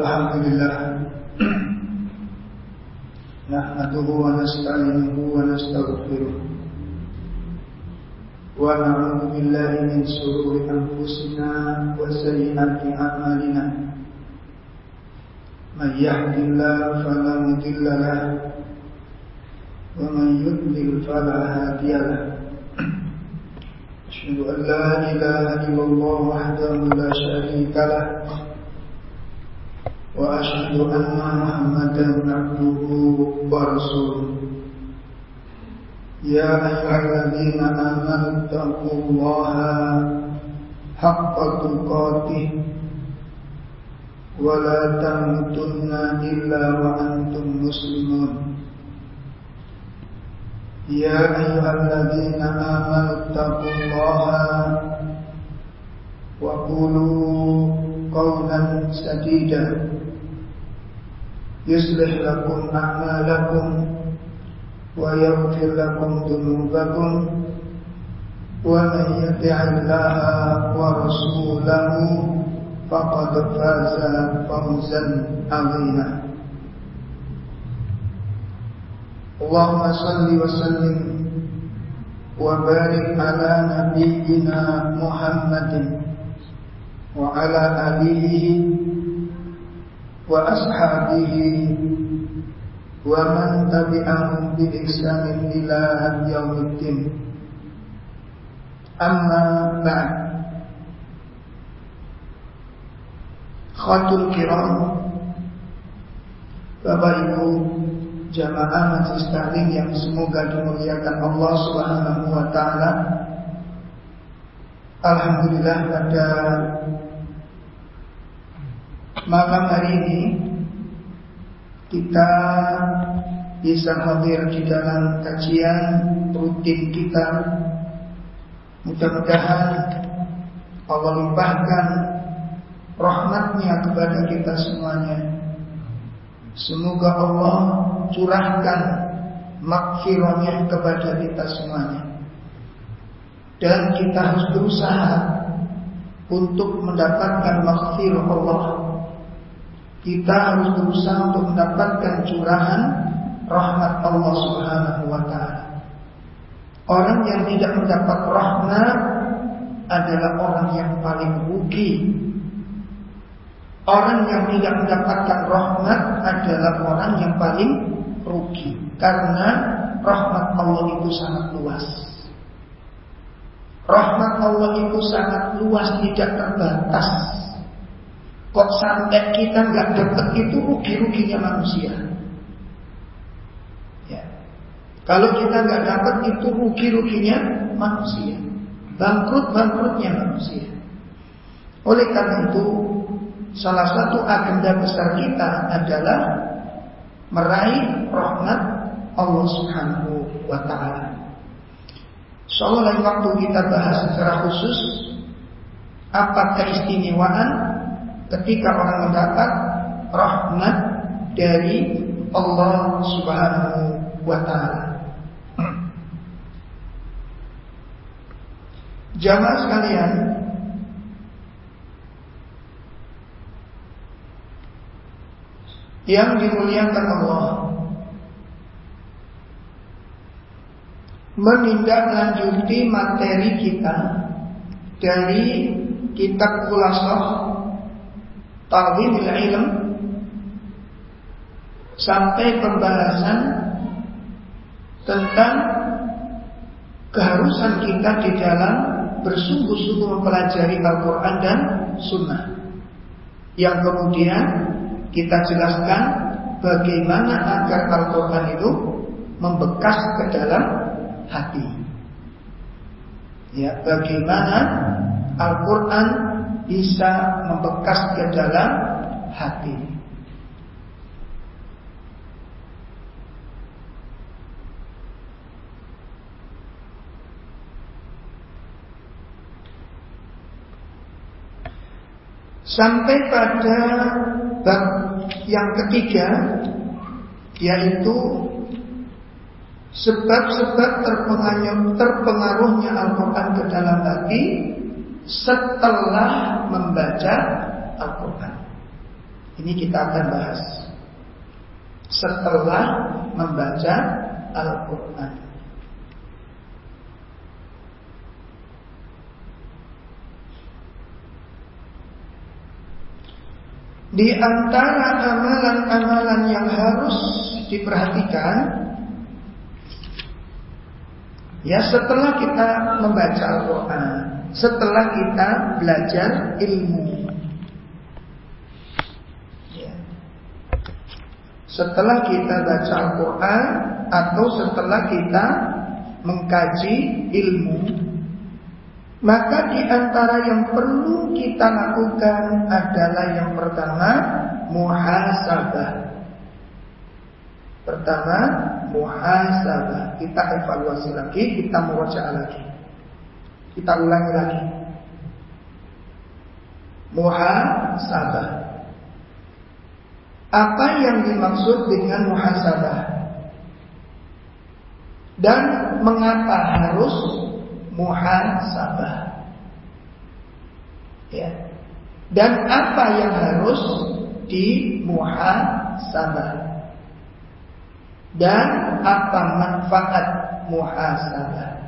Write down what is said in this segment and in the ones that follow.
الحمد لله. نحمده ونستعينه ونستغفره. ونعوذ بالله من شرور أنفسنا وسيئات أعمالنا. من يهد الله فلا مضل له ومن يضلل فلا هادي له. أشهد أن لا إله إلا الله وحده لا شريك له. وأشهد أن محمدا عبده ورسوله يا أيها الذين آمنوا اتقوا الله حق تقاته ولا تموتن إلا وأنتم مسلمون يا أيها الذين آمنوا اتقوا الله وقولوا قولا سديدا يصلح لكم أعمالكم ويغفر لكم ذنوبكم ومن يطع الله ورسوله فقد فاز فوزا عظيما. اللهم صل وسلم وبارك على نبينا محمد وعلى آله وأصحابه ومن تبعهم بإحسان إلى يوم الدين أما بعد خاطر الكرام Bapak Ibu jamaah majelis taklim yang semoga dimuliakan Allah Subhanahu wa taala. Alhamdulillah pada malam hari ini kita bisa hadir di dalam kajian rutin kita. Mudah-mudahan Allah limpahkan rahmatnya kepada kita semuanya Semoga Allah curahkan makfirahnya kepada kita semuanya. Dan kita harus berusaha untuk mendapatkan makfirah Allah. Kita harus berusaha untuk mendapatkan curahan rahmat Allah Subhanahu wa taala. Orang yang tidak mendapat rahmat adalah orang yang paling rugi Orang yang tidak mendapatkan rahmat adalah orang yang paling rugi karena rahmat Allah itu sangat luas. Rahmat Allah itu sangat luas, tidak terbatas. Kok sampai kita nggak dapat itu rugi-ruginya manusia. Ya. Kalau kita nggak dapat itu rugi-ruginya manusia. Bangkrut-bangkrutnya manusia. Oleh karena itu salah satu agenda besar kita adalah meraih rahmat Allah Subhanahu wa taala. Lain waktu kita bahas secara khusus apa keistimewaan ketika orang mendapat rahmat dari Allah Subhanahu wa taala. Jamaah sekalian, yang dimuliakan Allah menindaklanjuti materi kita dari kitab Kulasah Ta'zimil Ilm sampai pembahasan tentang keharusan kita di dalam bersungguh-sungguh mempelajari Al-Quran dan Sunnah yang kemudian kita jelaskan bagaimana agar Al-Quran itu membekas ke dalam hati. Ya, bagaimana Al-Quran bisa membekas ke dalam hati. Sampai pada bab yang ketiga yaitu sebab-sebab terpengaruhnya Al-Quran ke dalam hati setelah membaca Al-Quran. Ini kita akan bahas. Setelah membaca Al-Quran. Di antara amalan-amalan yang harus diperhatikan Ya setelah kita membaca Al-Quran Setelah kita belajar ilmu ya. Setelah kita baca Al-Quran Atau setelah kita mengkaji ilmu Maka di antara yang perlu kita lakukan adalah yang pertama Muhasabah Pertama, muhasabah. Kita evaluasi lagi, kita murajaah lagi. Kita ulangi lagi. Muhasabah. Apa yang dimaksud dengan muhasabah? Dan mengapa harus muhasabah? Ya. Dan apa yang harus dimuhasabah? dan apa manfaat muhasabah.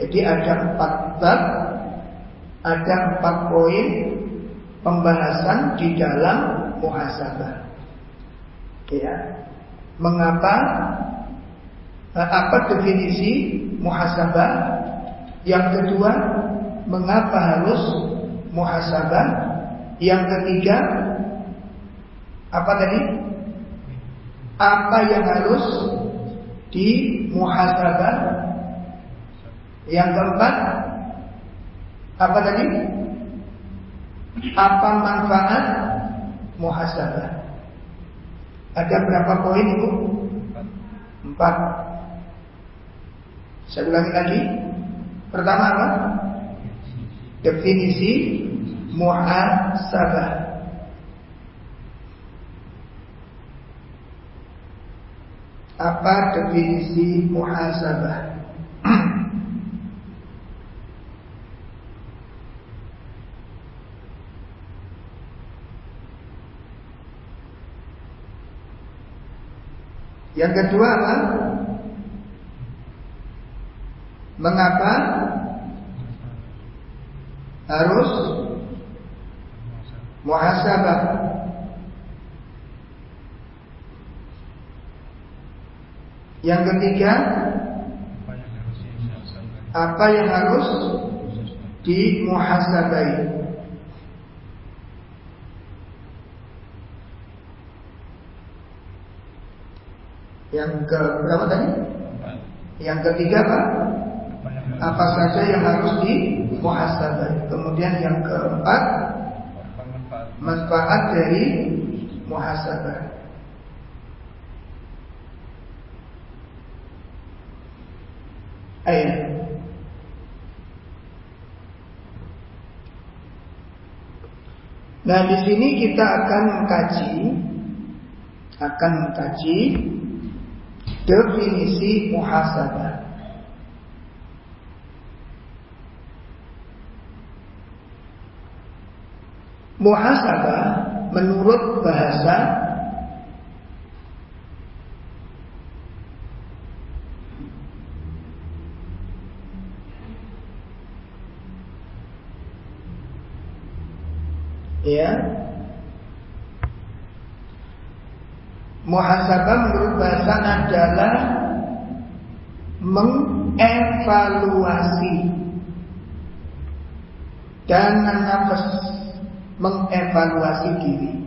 Jadi ada empat bab, ada empat poin pembahasan di dalam muhasabah. Ya, mengapa? Eh, apa definisi muhasabah? Yang kedua, mengapa harus muhasabah? Yang ketiga, apa tadi? apa yang harus dimuhasabah. Yang keempat, apa tadi? Apa manfaat muhasabah? Ada berapa poin itu? Empat. Saya ulangi lagi. Pertama apa? Definisi muhasabah. Apa definisi muhasabah? Yang kedua apa? Mengapa harus muhasabah? Yang ketiga, apa yang harus dimuhasabai? Yang ke berapa tadi? Yang ketiga apa? Apa saja yang harus dimuhasabai? Kemudian yang keempat, manfaat dari muhasabah. ayat. Nah, di sini kita akan mengkaji akan mengkaji definisi muhasabah. Muhasabah menurut bahasa ya muhasabah bahasa adalah mengevaluasi dan nafas mengevaluasi diri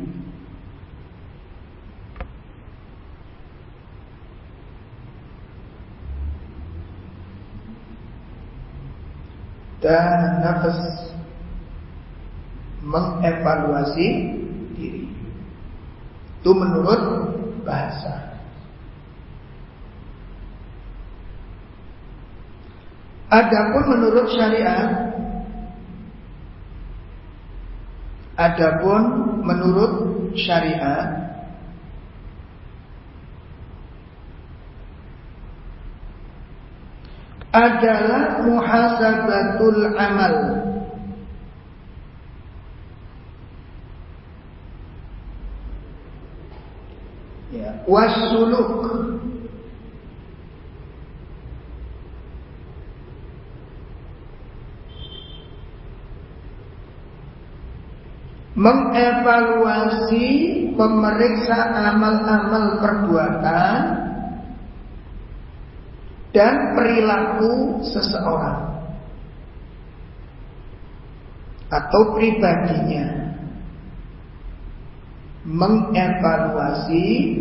dan nafas mengevaluasi diri. Itu menurut bahasa. Adapun menurut syariat Adapun menurut syariat adalah muhasabatul amal. Ya wasuluk mengevaluasi memeriksa amal-amal perbuatan dan perilaku seseorang atau pribadinya mengevaluasi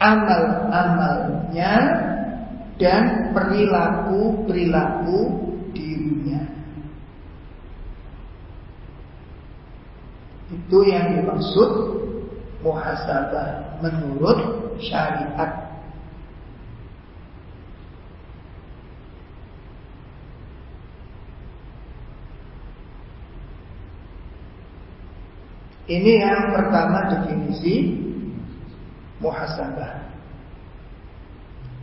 amal-amalnya dan perilaku-perilaku dirinya. Itu yang dimaksud muhasabah menurut syariat. Ini yang pertama definisi muhasabah.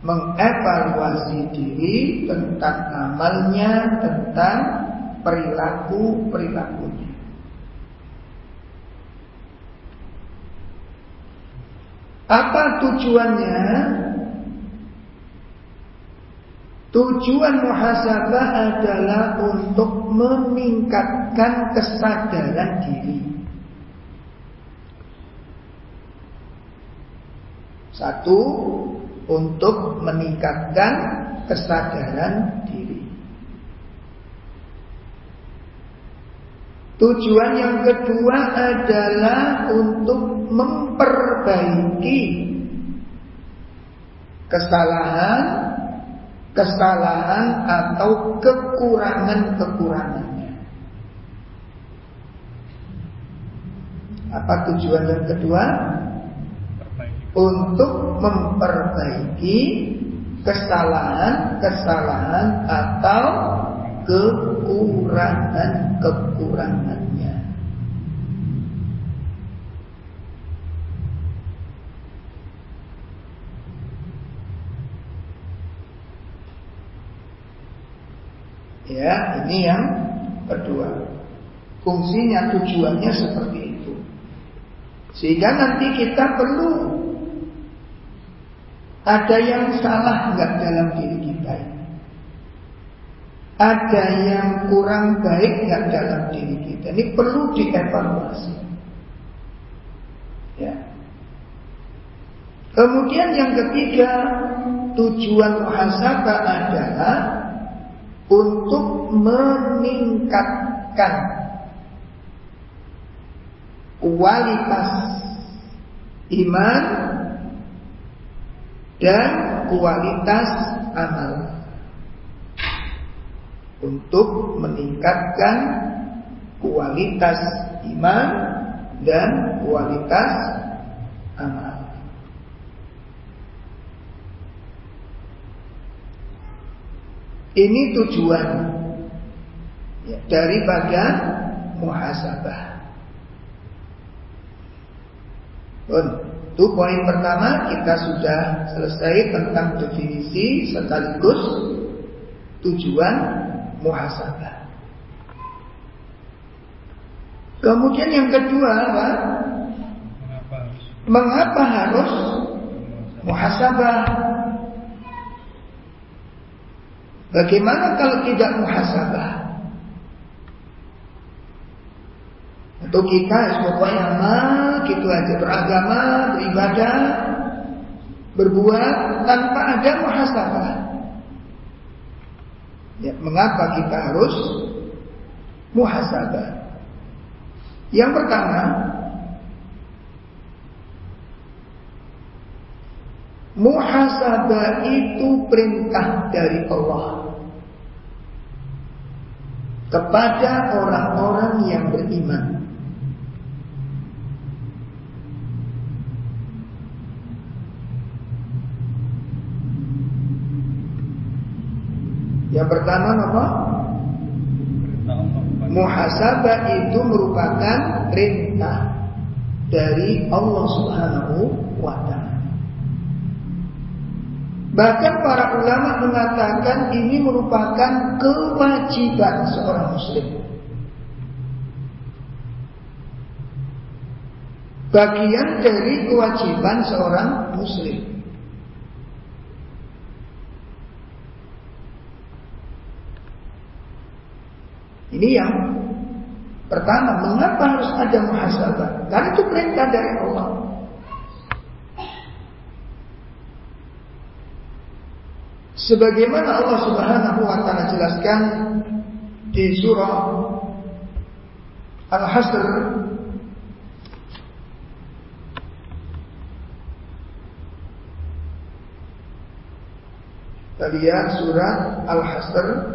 Mengevaluasi diri tentang amalnya, tentang perilaku-perilakunya. Apa tujuannya? Tujuan muhasabah adalah untuk meningkatkan kesadaran diri. Satu, untuk meningkatkan kesadaran diri. Tujuan yang kedua adalah untuk memperbaiki kesalahan, kesalahan atau kekurangan-kekurangannya. Apa tujuan yang kedua? untuk memperbaiki kesalahan-kesalahan atau kekurangan-kekurangannya. Ya, ini yang kedua. Fungsinya, tujuannya seperti itu. Sehingga nanti kita perlu ada yang salah nggak dalam diri kita? Ada yang kurang baik nggak dalam diri kita? Ini perlu dievaluasi. Ya. Kemudian yang ketiga, tujuan muhasabah adalah untuk meningkatkan kualitas iman dan kualitas amal untuk meningkatkan kualitas iman dan kualitas amal. Ini tujuan ya, daripada muhasabah. Pun. Itu poin pertama kita sudah selesai tentang definisi sekaligus tujuan muhasabah. Kemudian yang kedua apa? Mengapa harus muhasabah? Bagaimana kalau tidak muhasabah? Atau kita pokoknya amal gitu aja beragama, beribadah, berbuat tanpa ada muhasabah. Ya, mengapa kita harus muhasabah? Yang pertama, muhasabah itu perintah dari Allah kepada orang-orang yang beriman. Yang pertama apa? Muhasabah itu merupakan perintah dari Allah Subhanahu wa taala. Bahkan para ulama mengatakan ini merupakan kewajiban seorang muslim. Bagian dari kewajiban seorang muslim. Ini yang pertama, mengapa harus ada muhasabah? Karena itu perintah dari Allah. Sebagaimana Allah Subhanahu wa taala jelaskan di surah Al-Hasr Kita lihat surat Al-Hasr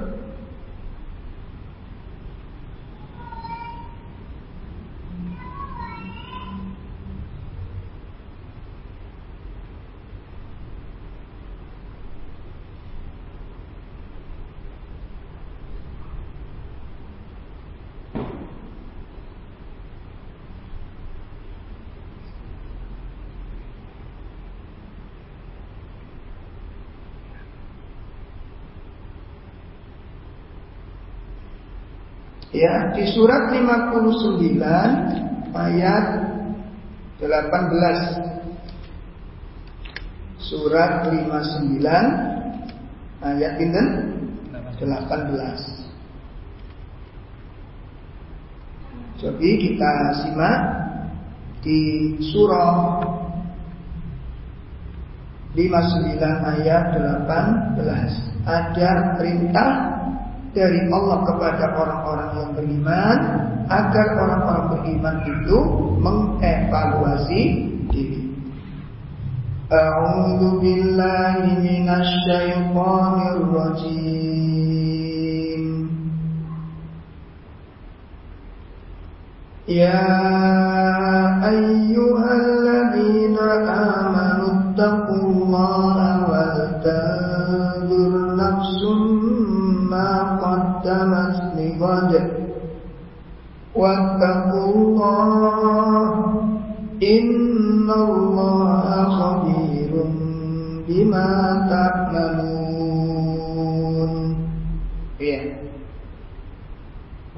Ya, di surat 59 ayat 18. Surat 59 ayat pinten? 18. Jadi kita simak di surah 59 ayat 18 ada perintah dari Allah kepada orang-orang yang beriman agar orang-orang beriman itu mengevaluasi diri. A'udzu billahi minasy syaithanir rajim. Ya ayyuhalladzina amanu taqullaha wal واتقوا الله إن الله خبير بما تعملون Iya.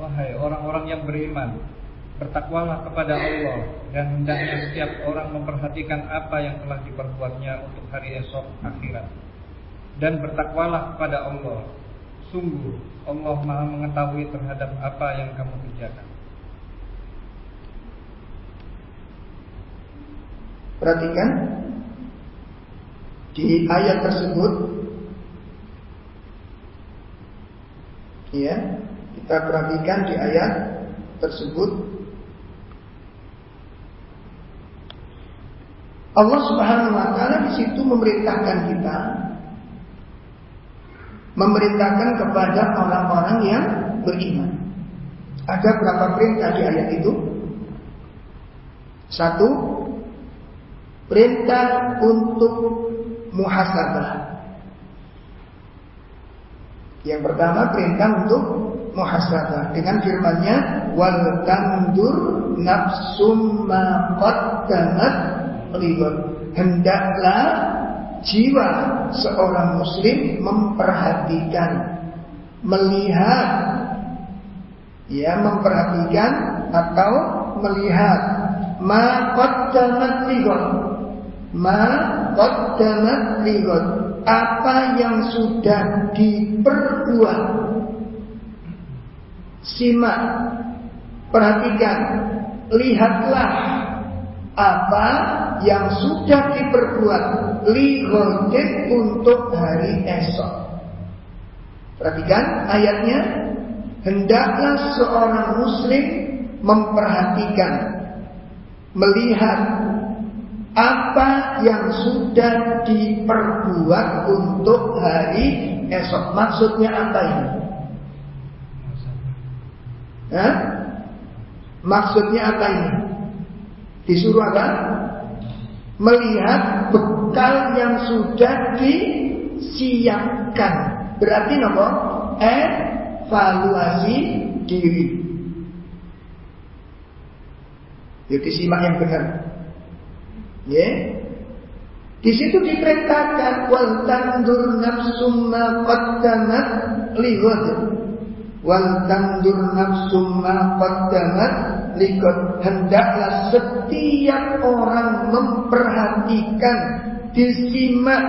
Wahai orang-orang yang beriman, bertakwalah kepada Allah dan hendaknya setiap orang memperhatikan apa yang telah diperbuatnya untuk hari esok akhirat. Dan bertakwalah kepada Allah Sungguh Allah maha mengetahui terhadap apa yang kamu kerjakan Perhatikan Di ayat tersebut Ya Kita perhatikan di ayat tersebut Allah Subhanahu wa taala di situ memerintahkan kita memerintahkan kepada orang-orang yang beriman. Ada berapa perintah di ayat itu? Satu, perintah untuk muhasabah. Yang pertama perintah untuk muhasabah. Dengan firman-Nya wal tandur nafsum ma qaddamat Hendaklah jiwa seorang muslim memperhatikan melihat ya memperhatikan atau melihat ma qaddamat ligot ma qaddamat ligot apa yang sudah diperbuat simak. Perhatikan. Lihatlah apa yang sudah diperbuat li untuk hari esok. Perhatikan ayatnya. Hendaklah seorang muslim memperhatikan, melihat apa yang sudah diperbuat untuk hari esok. Maksudnya apa ini? Hah? Maksudnya apa ini? Disuruh apa? Melihat bekal yang sudah disiapkan. Berarti nopo? Evaluasi diri. Jadi simak yang benar. Ya. Di situ diperintahkan wal tandur nafsum ma qaddamat lighad. Wal tandur nafsum ma qaddamat. Hendaklah setiap orang memperhatikan, disimak,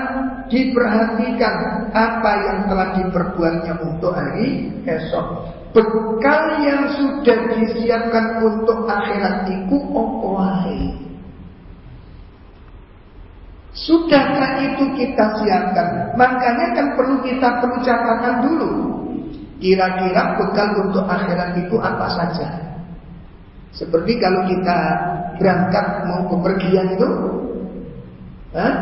diperhatikan apa yang telah diperbuatnya untuk hari esok. Bekal yang sudah disiapkan untuk akhirat itu opo Sudahkah itu kita siapkan? Makanya kan perlu kita perlu catatan dulu. Kira-kira bekal untuk akhirat itu apa saja? Seperti kalau kita berangkat mau bepergian itu, Hah?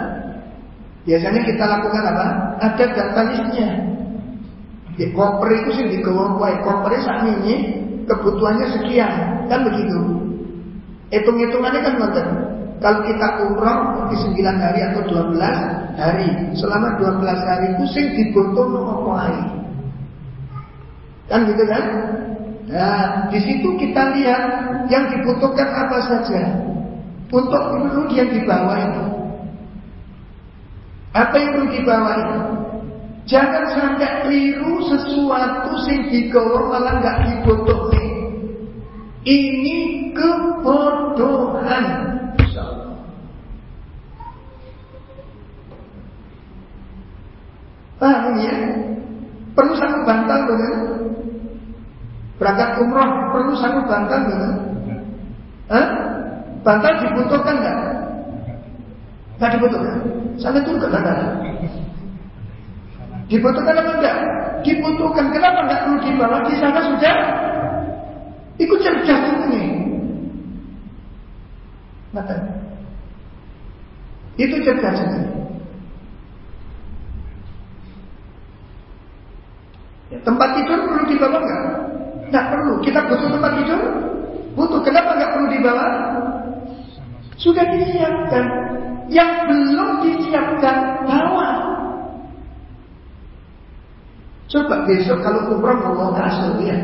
biasanya kita lakukan apa? Ada data listnya. Di koper itu sih di wae kopernya ini kebutuhannya sekian, kan begitu. Hitung-hitungannya kan ngoten. Kalau kita umroh di 9 hari atau 12 hari, selama 12 hari pusing dibutuh apa. Kan gitu kan? Nah, di situ kita lihat yang dibutuhkan apa saja untuk perlu yang dibawa itu. Apa yang perlu dibawa itu? Jangan sampai keliru sesuatu sing digawa malah nggak dibutuhkan. Ini kebodohan. Paham ya? Perlu sanggup bantal benar? Berangkat umroh perlu sanggup bantal benar? Hah? Bantal dibutuhkan nggak? Nggak dibutuhkan. Sana turun ke bantal. Dibutuhkan apa enggak? Dibutuhkan. Kenapa enggak perlu dibawa? Di sana sudah ikut cerdas ini. Maka itu cerdas ini. Tempat tidur perlu dibawa nggak? Nggak perlu. Kita butuh tempat tidur? Butuh. Kenapa nggak perlu dibawa? Sudah disiapkan. Yang belum disiapkan bawa. Coba besok kalau umroh mau kasur ya.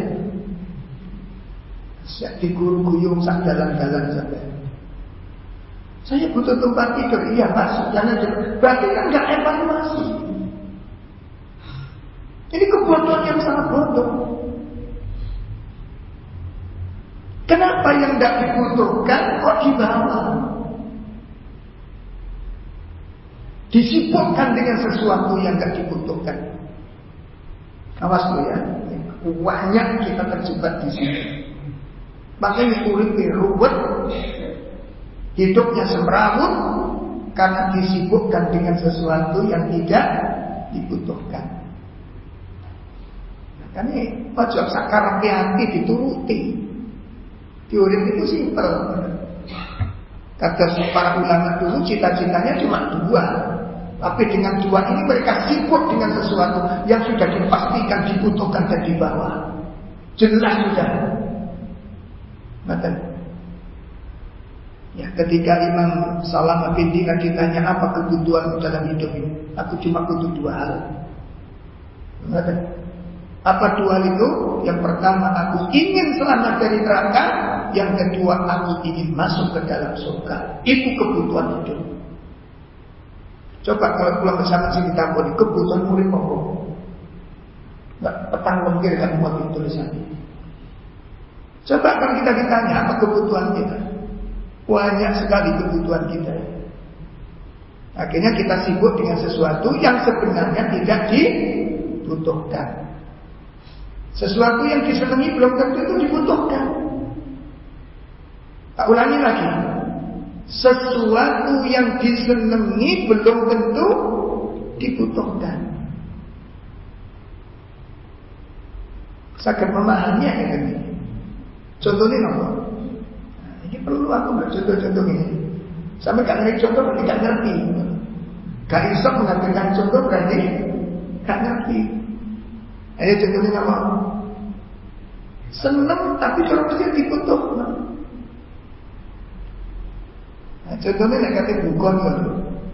Siap diguru guyung sak jalan-jalan sampai. Saya butuh tempat tidur. Iya masuk jangan Berarti kan nggak evaluasi. Ini kebodohan yang sangat bodoh. Kenapa yang tidak dibutuhkan kok dibawa? Disibukkan dengan sesuatu yang tidak dibutuhkan. Awas lo ya, banyak kita terjebak di sini. Makanya urip ruwet, hidupnya semrawut karena disibukkan dengan sesuatu yang tidak dibutuhkan. Kan ini ojo sakar hati dituruti. Teori itu simpel. Kata para ulama dulu cita-citanya cuma dua. Tapi dengan dua ini mereka sibuk dengan sesuatu yang sudah dipastikan dibutuhkan dan dibawa. Jelas sudah. Maka Ya, ketika Imam Salam bin Dina ditanya apa kebutuhan dalam hidup ini, aku cuma butuh dua hal. Maka apa dua itu? Yang pertama aku ingin selamat dari neraka, yang kedua aku ingin masuk ke dalam surga. Itu kebutuhan hidup. Coba kalau pulang bersama sini tamponi kebutuhan murid apa? Nggak petang lembir kan buat tulisan. Coba kalau kita ditanya apa kebutuhan kita? Banyak sekali kebutuhan kita. Akhirnya kita sibuk dengan sesuatu yang sebenarnya tidak dibutuhkan. Sesuatu yang disenangi belum tentu itu dibutuhkan. Tak ulangi lagi. Sesuatu yang disenangi belum tentu dibutuhkan. Sakit memahaminya ya ini. Contohnya apa? Nah, ini perlu aku contoh-contoh ini. Sampai gak ngerti contoh berarti ngerti. Gak iso mengatakan contoh berarti gak ngerti. Ayo contohnya apa? Seneng tapi mesti dibutuh. Nah, contohnya nek kate bukon lho.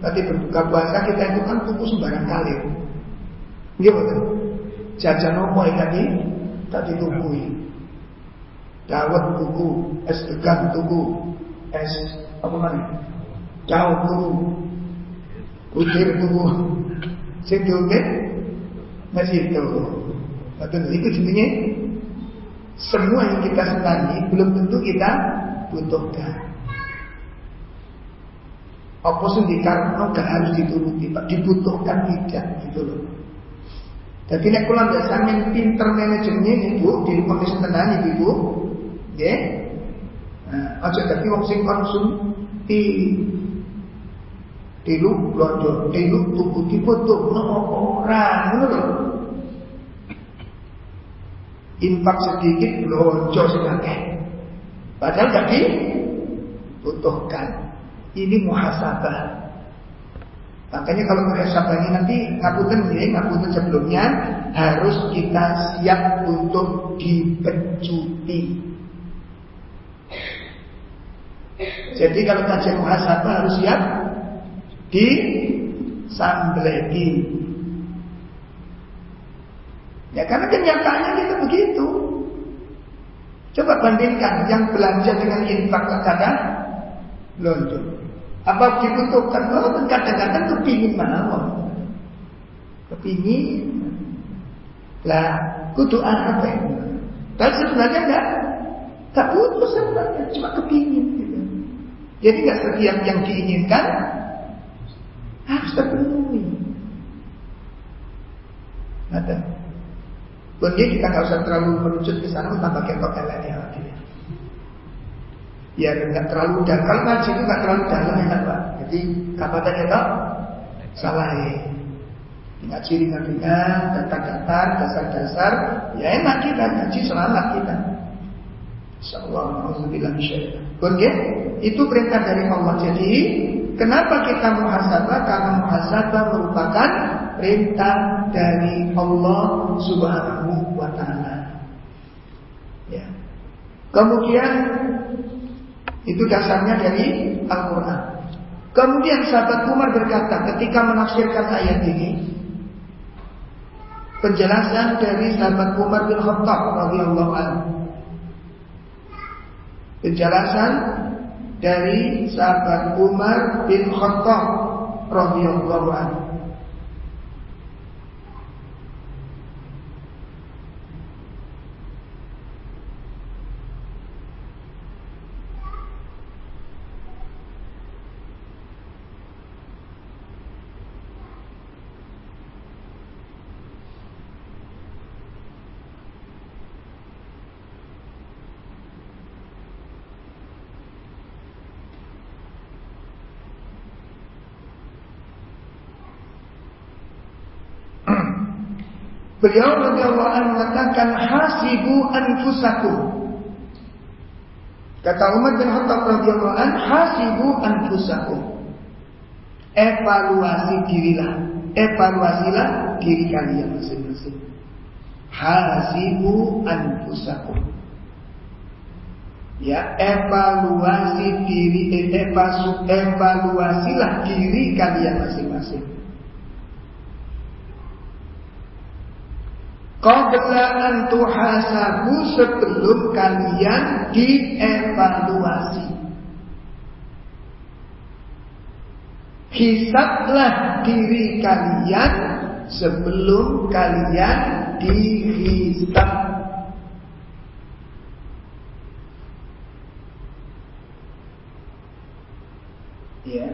Tadi berbuka puasa kita itu kan tuku sembarang kali. Nggih betul. Jajan opo tadi? Tadi tukui. Dawet tuku, es degan tuku, es apa mana? Jauh tuku, Utir tuku. Sing tuku masih itu. Betul, itu sebenarnya semua yang kita senangi belum tentu kita butuhkan. Apa sih dikarno gak harus dituruti, Pak. Dibutuhkan tidak gitu loh. Jadi nek kula ndak sampean pinter manajemennya Ibu, di rumah senenane Ibu. Nggih. Nah, aja dadi wong sing di tilu blonjo, tilu tuku dibutuh nopo orang ngono lho. Infak sedikit sing akeh. Padahal jadi butuhkan. Ini muhasabah. Makanya kalau muhasabah ini nanti ngapunten ya, ngapunten sebelumnya harus kita siap untuk dipecuti. Jadi kalau kajian muhasabah harus siap di sambledi. Ya karena kenyataannya kita begitu. Coba bandingkan yang belanja dengan infak kadang lonjong. Apa dibutuhkan? Oh, kadang-kadang kepingin mawon. Kepingin. Lah, kudu apa ya? Tapi sebenarnya enggak tak butuh sebenarnya, cuma kepingin gitu. Jadi enggak setiap yang diinginkan harus terpenuhi. Ada. Kemudian kita nggak usah terlalu merucut ke sana, tambah ketok ya biar nggak terlalu dalam. Kalau ngaji itu nggak terlalu dalam ya pak. Jadi kapan ya tak salah ya. Ngaji ringan-ringan, datar-datar, dasar-dasar, ya enak kita ngaji selamat kita. Insyaallah, itu perintah dari Allah. Jadi, kenapa kita muhasabah? Karena muhasabah merupakan perintah dari Allah Subhanahu wa taala. Ya. Kemudian itu dasarnya dari Al-Quran. Kemudian sahabat Umar berkata ketika menafsirkan ayat ini, penjelasan dari sahabat Umar bin Khattab radhiyallahu anhu. Penjelasan dari sahabat Umar bin Khattab radhiyallahu anhu. Beliau radhiyallahu anhu mengatakan hasibu anfusakum. Kata Umar bin Khattab radhiyallahu anhu hasibu anfusakum. Evaluasi dirilah, evaluasilah diri kalian masing-masing. Hasibu anfusakum. Ya, evaluasi diri, evaluasilah diri kalian masing-masing. Qabla an tuhasabu sebelum kalian dievaluasi. Hisablah diri kalian sebelum kalian dihisab. Ya.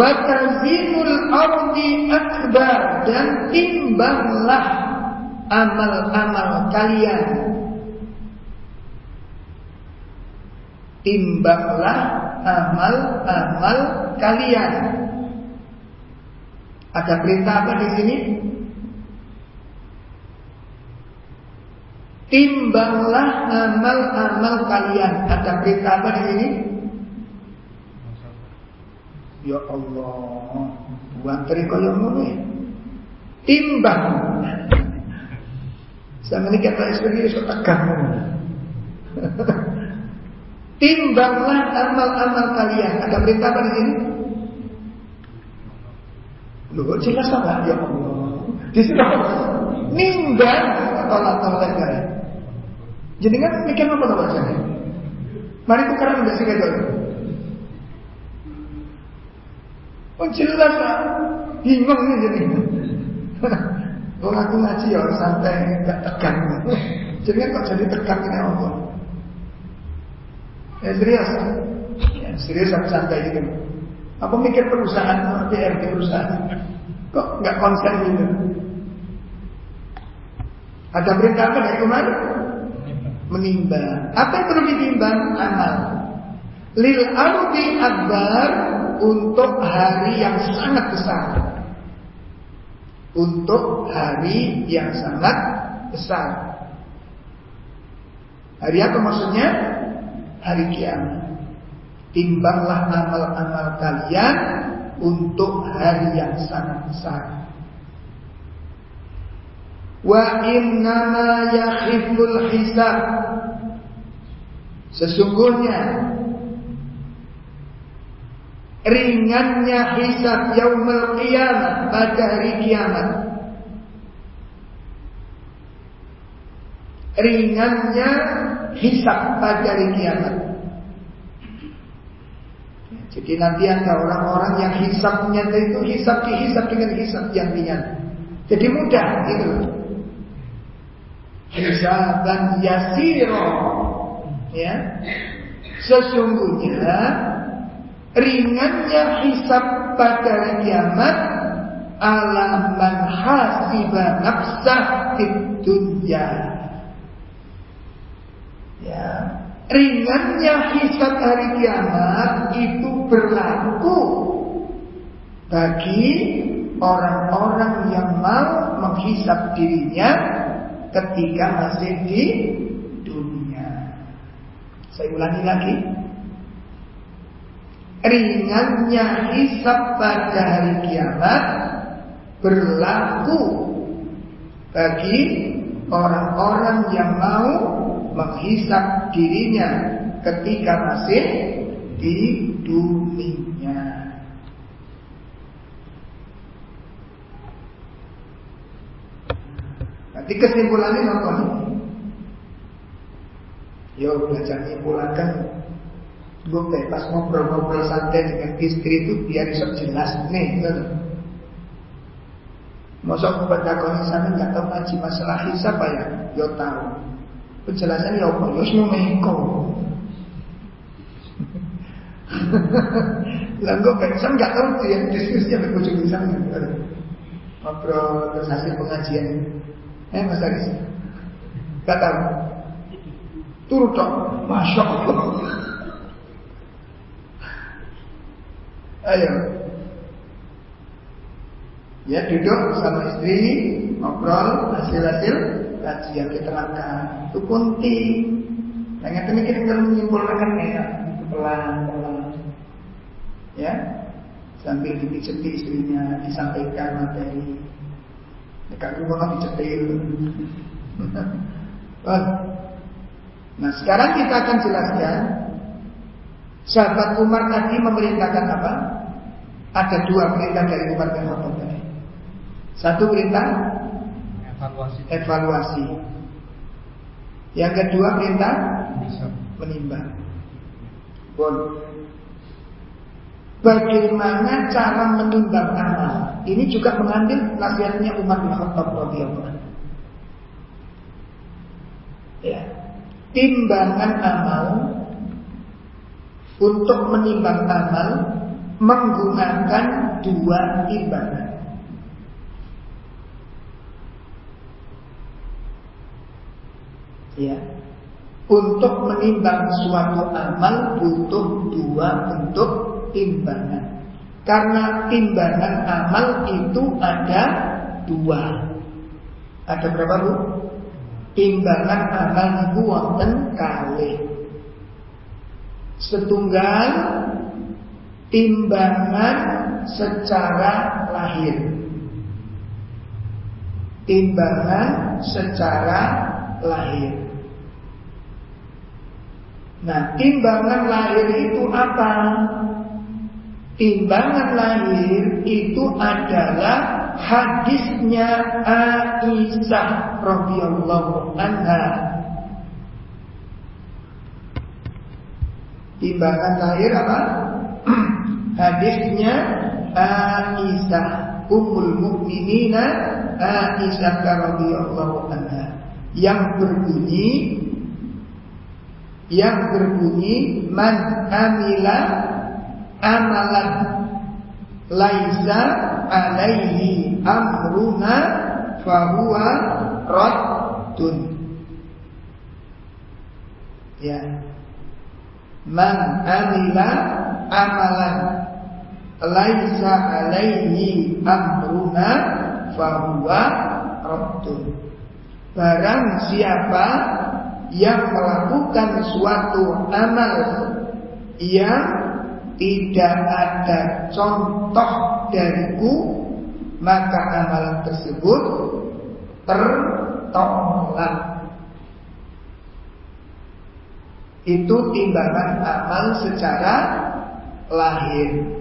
Watazinul ardi akbar dan timbanglah amal-amal kalian. Timbanglah amal-amal kalian. Ada perintah apa di sini? Timbanglah amal-amal kalian. Ada perintah apa di sini? Ya Allah, buat kaya ngono ya. Timbang. Sama ini kata istri so tegang. Timbanglah amal-amal kalian. Ada perintah apa di sini? Lu jelas apa? Ya Allah. Di sini nimbang tolak tolak guys. Jadi kan mikir apa bacanya? Mari tukaran enggak sih kayak Oh jelas lah, bingung nih jadi. Kalau aku ngaji ya sampai nggak tegang. Jadi kok jadi tegang ini Allah. Ya serius, ya, serius aku santai gitu. Aku mikir perusahaan, PRT perusahaan. Kok nggak konsen gitu? Ada perintah apa dari kemarin? Menimbang. Apa yang perlu ditimbang? Amal. Lil ardi akbar untuk hari yang sangat besar. Untuk hari yang sangat besar. Hari apa maksudnya? Hari kiamat. Timbanglah amal-amal kalian untuk hari yang sangat besar. Wa innama yakhiful hisab. Sesungguhnya ringannya hisab yaumul qiyamah pada hari kiamat. Ringannya hisab pada hari kiamat. Jadi nanti ada orang-orang yang hisapnya itu hisap dihisap dengan hisap yang ringan. Jadi mudah gitu. Hisaban yasiro. Ya. Sesungguhnya ringannya hisap pada kiamat ala man hasiba nafsah di dunia. Ya, ringannya hisab hari kiamat itu berlaku bagi orang-orang yang mau menghisap dirinya ketika masih di dunia. Saya ulangi lagi. Ringannya hisab pada hari kiamat berlaku bagi orang-orang yang mau menghisap dirinya ketika masih di dunia. Nanti kesimpulannya apa? Yo belajar nyimpulkan Gue bebas ngobrol-ngobrol santai dengan istri itu biar bisa jelas nih gitu. Kepada kau sana nggak tahu ngaji masalah hisab ya? Yo tahu. Penjelasan ya apa? Ya semua meko. Lah gue pengen nggak tahu dia diskusi yang berujung di sana. Ngobrol terus hasil pengajian. Eh Mas Aris, nggak tahu. Turut dong, masya Allah. Ayo. Ya duduk sama istri, ngobrol hasil-hasil kajian keterangan. Itu penting. Nah, ini kita tinggal menyimpulkan ya, pelan-pelan. Ya, sambil dipijeti istrinya, disampaikan materi. Dekat rumah dicetil. nah, sekarang kita akan jelaskan Sahabat Umar tadi memerintahkan apa? Ada dua perintah dari Umar bin Khattab tadi. Satu perintah evaluasi. evaluasi. Yang kedua perintah menimbang. Bon. Bagaimana cara menimbang amal? Ini juga mengambil nasihatnya Umar bin Khattab radhiyallahu Ya. Timbangan amal untuk menimbang amal menggunakan dua timbangan. Ya. Untuk menimbang suatu amal butuh dua bentuk timbangan. Karena timbangan amal itu ada dua. Ada berapa bu? Timbangan amal itu wonten kali. Setunggal timbangan secara lahir. Timbangan secara lahir. Nah, timbangan lahir itu apa? Timbangan lahir itu adalah hadisnya Aisyah radhiyallahu anha. Timbangan lahir apa? hadisnya Aisyah Ummul Mukminina Aisyah radhiyallahu anha yang berbunyi yang berbunyi man amila amalan laisa alaihi amruna fahuwa raddun ya man amila amalan. Laisa alaihi amruna fahuwa raddun. Barang siapa yang melakukan suatu amal yang tidak ada contoh dariku maka amalan tersebut tertolak itu timbangan amal secara lahir.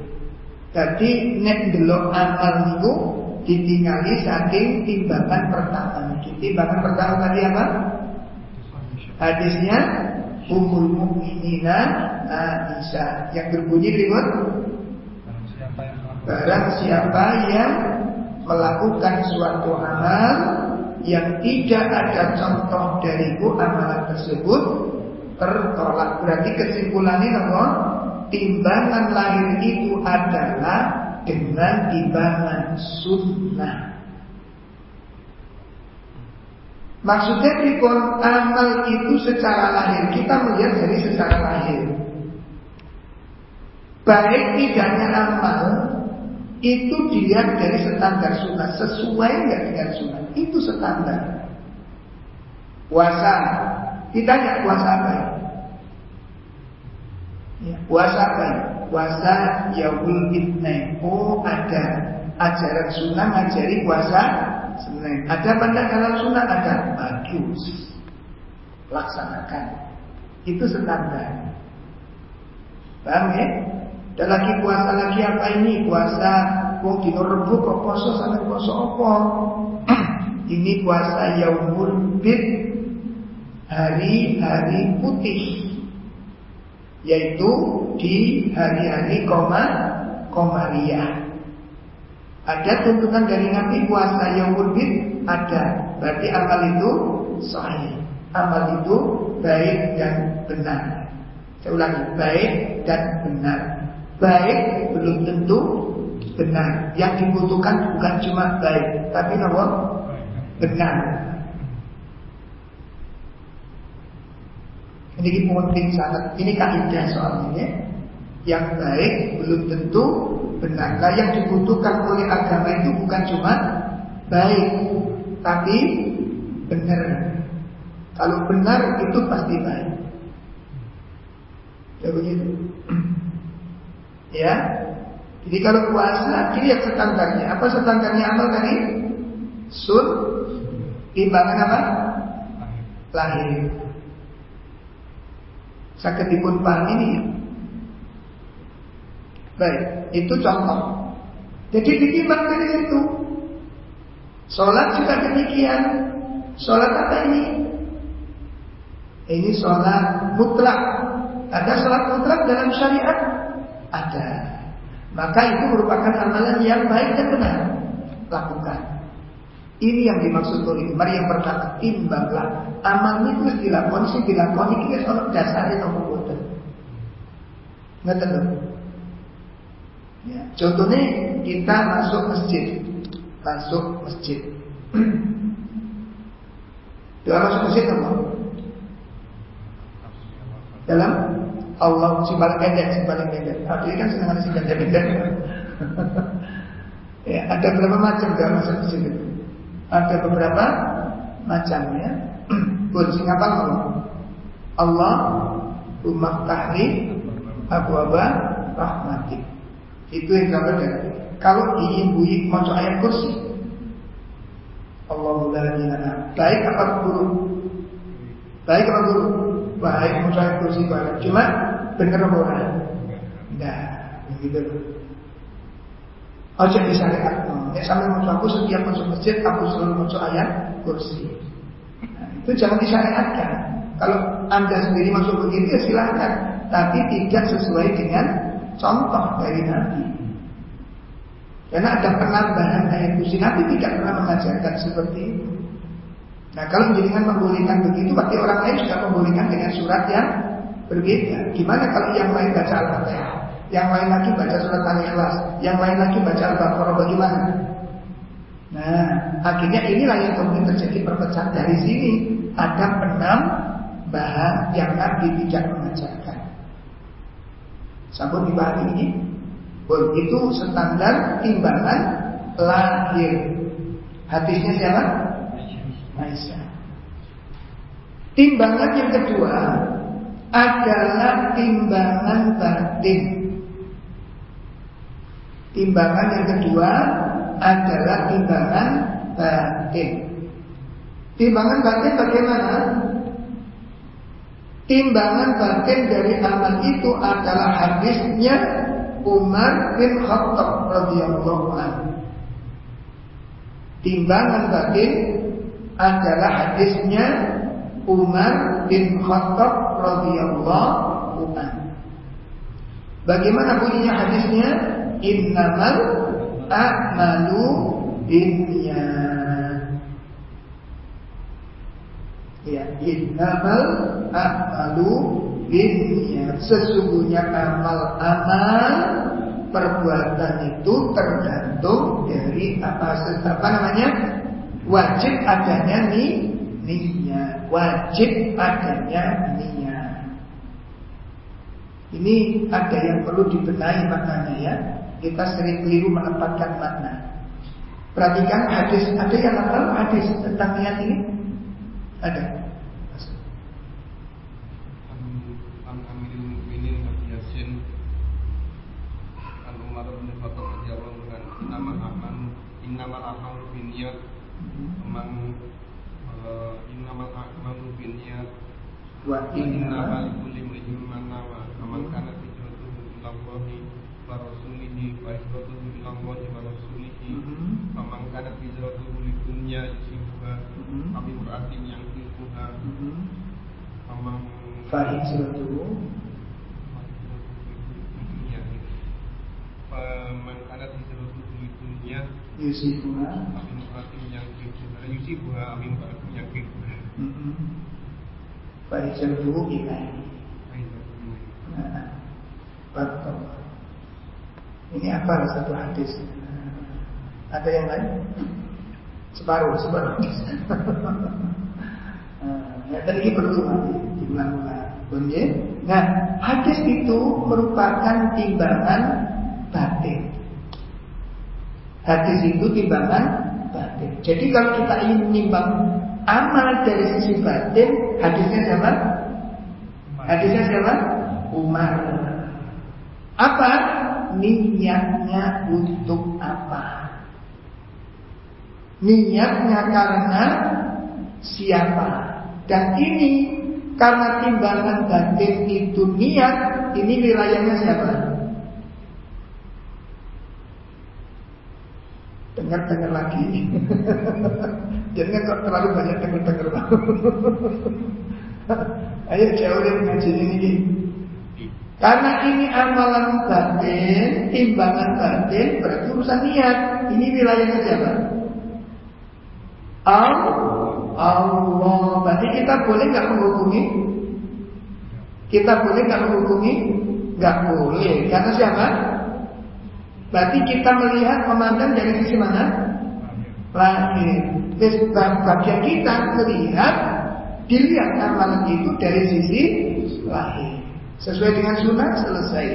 Jadi nek delok amal itu ditinggali saking timbangan pertama. Timbangan pertama tadi apa? Hadisnya Ummul Mukminina Aisyah. Yang berbunyi riwayat Barang siapa yang melakukan suatu amal yang tidak ada contoh dariku amalan tersebut tertolak. Berarti kesimpulannya nomor timbangan lahir itu adalah dengan timbangan sunnah. Maksudnya pripun amal itu secara lahir kita melihat dari secara lahir. Baik tidaknya amal itu dilihat dari standar sunnah sesuai nggak dengan sunnah itu standar. Puasa kita nggak puasa apa ya? Ya puasa apa? Puasa Yaumul Itnain. Oh ada ajaran sunnah ngajari puasa Senin. Ada dalam sunnah ada bagus. Laksanakan. Itu standar. Paham ya? Ada lagi puasa lagi apa ini? Puasa wong dino rebu kok poso sampe poso apa? ini puasa yaumul bid hari-hari putih yaitu di hari-hari koma komariah ada tuntunan dari Nabi puasa yang berbit Ada. Berarti amal itu sahih. Amal itu baik dan benar. Saya ulangi, baik dan benar. Baik belum tentu benar. Yang dibutuhkan bukan cuma baik, tapi apa? Benar. Ini penting sangat. Ini kaidah soalnya. Yang baik belum tentu benar. Nah yang dibutuhkan oleh agama itu bukan cuma baik, tapi benar. Kalau benar itu pasti baik. Ya begitu. ya. Jadi kalau puasa dilihat standarnya. Apa standarnya amal tadi? Sun timbangan apa? Lahir. Sakit dipun paham ini Baik, itu contoh. Jadi ditimbang dari situ. Sholat juga demikian. Sholat apa ini? Ini sholat mutlak. Ada sholat mutlak dalam syariat? Ada. Maka itu merupakan amalan yang baik dan benar. Lakukan. Ini yang dimaksud oleh Umar yang pertama timbanglah amal itu dilakukan sih dilakukan ini sholat dasarnya nomor boten. Nggak. Ya, contohnya kita masuk masjid, masuk masjid. Dalam masuk masjid apa? Dalam Allah si paling pendek, si paling pendek. Artinya kan senang si pendek-pendek. ya, ada berapa macam dalam masuk masjid itu? Ada beberapa macamnya. Sing apa Allah? Allah rumah tahri abu abah rahmatik. Itu yang gambarnya. Kalau diimbuhi maca ayat kursi. Allahu la ilaha. Baik apa buruk? Baik apa buruk? Baik menurut kursi banget. Cuma bener apa ora? Enggak, begitu loh. Ojo syariat. Ya sampai mau aku setiap masuk masjid aku selalu masuk ayat kursi. Nah, itu jangan disyariatkan. Kalau anda sendiri masuk begitu ya silahkan, tapi tidak sesuai dengan contoh dari Nabi. Karena ada penambahan ayat kursi Nabi tidak pernah mengajarkan seperti itu. Nah kalau menjadikan membolehkan begitu, berarti orang lain juga membolehkan dengan surat yang berbeda. Gimana kalau yang lain baca Al-Fatihah? Yang lain lagi baca surat Al-Ikhlas, yang lain lagi baca Al-Baqarah bagaimana? Nah, akhirnya inilah yang kemudian terjadi perpecahan dari sini. Ada penambahan yang Nabi tidak mengajarkan. Sambut dibahas ini. Oh, itu standar timbangan lahir. Hadisnya siapa? Aisyah. Timbangan yang kedua adalah timbangan batin. Timbangan yang kedua adalah timbangan batin. Timbangan batin bagaimana? Timbangan batin dari amal itu adalah hadisnya Umar bin Khattab radhiyallahu anhu. Timbangan batin adalah hadisnya Umar bin Khattab radhiyallahu anhu. Bagaimana bunyinya hadisnya? Innamal a'malu binniyat. Ya, innamal a'malu binniyat. Sesungguhnya amal-amal perbuatan itu tergantung dari apa apa namanya? Wajib adanya nih niat. Wajib adanya niat. Ini ada yang perlu dibenahi maknanya ya. Kita sering keliru menempatkan makna. Perhatikan hadis, ada yang hafal hadis tentang niat ini? Ada. innamal a'malu binniyat man innamal a'malu binniyat wa innamal nawa man kana hijratuhu ila Allah hijratuhu li dunya yusibuha aw imra'atin yang yusibuha faman fa hijratuhu faman kanat hijratuhu li dunya yusibuha. aw imra'atin yang yusibuha yusibuha aw imra'atin yang yusibuha fa hijratuhu ilaihi Nah, Barakallah. Ini apa satu hadis? Ada yang lain? Separuh, separuh hadis. ya, tadi perlu diulang-ulang. Nah, hadis itu merupakan timbangan batin. Hadis itu timbangan batin. Jadi kalau kita ingin menimbang amal dari sisi batin, hadisnya siapa? Hadisnya siapa? Umar. Apa? Niatnya untuk apa? Niatnya karena siapa? Dan ini karena timbangan batin itu niat, ini wilayahnya siapa? Dengar-dengar lagi. Jangan terlalu banyak dengar-dengar. Ayo jauhin ngaji ini. Karena ini amalan batin, timbangan batin, berarti urusan niat. Ini wilayahnya siapa? Allah. Berarti kita boleh nggak menghukumi? Kita boleh nggak menghukumi? Nggak boleh. Karena siapa? Berarti kita melihat memandang dari sisi mana? Lahir. Bagian kita melihat dilihat amalan itu dari sisi lahir. Sesuai dengan sunnah selesai.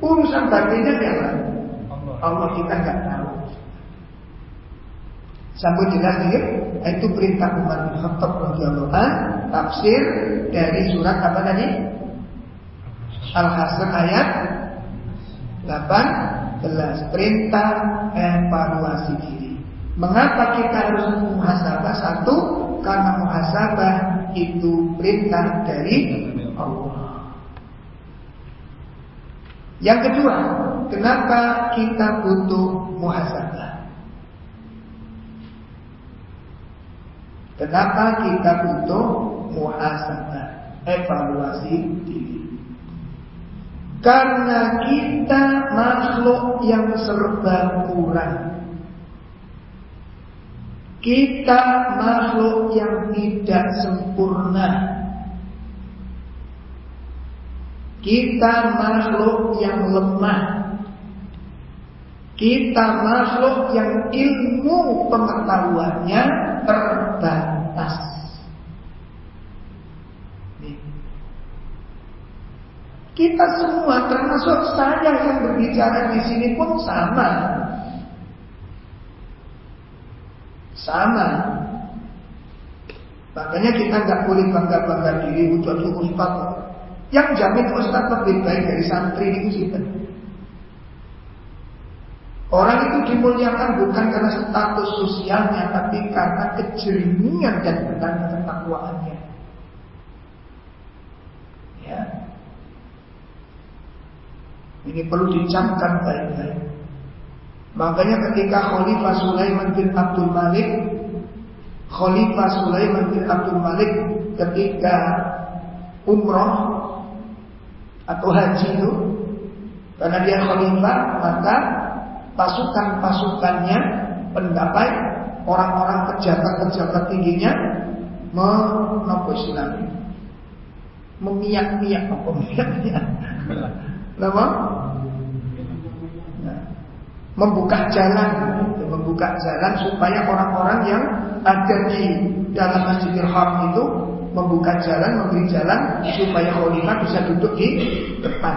Urusan batinnya siapa? Allah kita nggak tahu. Sampai jelas ya, itu perintah Umar bin Khattab radhiyallahu tafsir dari surat apa tadi? Al-Hasr ayat 18 perintah evaluasi diri. Mengapa kita harus muhasabah? Satu, karena muhasabah itu perintah dari Allah. Yang kedua, kenapa kita butuh muhasabah? Kenapa kita butuh muhasabah? Evaluasi diri. Karena kita makhluk yang serba kurang. Kita makhluk yang tidak sempurna. Kita makhluk yang lemah. Kita makhluk yang ilmu pengetahuannya terbatas. Kita semua termasuk saya yang berbicara di sini pun sama. Sama. Makanya kita nggak boleh bangga-bangga diri untuk ustaz. Yang jamin ustaz lebih baik dari santri itu sih. Orang itu dimuliakan bukan karena status sosialnya, tapi karena kejernihan dan benar ketakwaannya. Ya, ini perlu dicamkan baik-baik. Makanya ketika Khalifah Sulaiman bin Abdul Malik Khalifah Sulaiman bin Abdul Malik ketika umroh atau haji itu karena dia khalifah maka pasukan-pasukannya pendapat orang-orang pejabat-pejabat tingginya menopo Islam. Memiak-miak apa memiak-miak Kenapa? Nah, membuka jalan, membuka jalan supaya orang-orang yang ada di dalam Masjidil Haram itu membuka jalan, memberi jalan supaya khalifah bisa duduk di depan.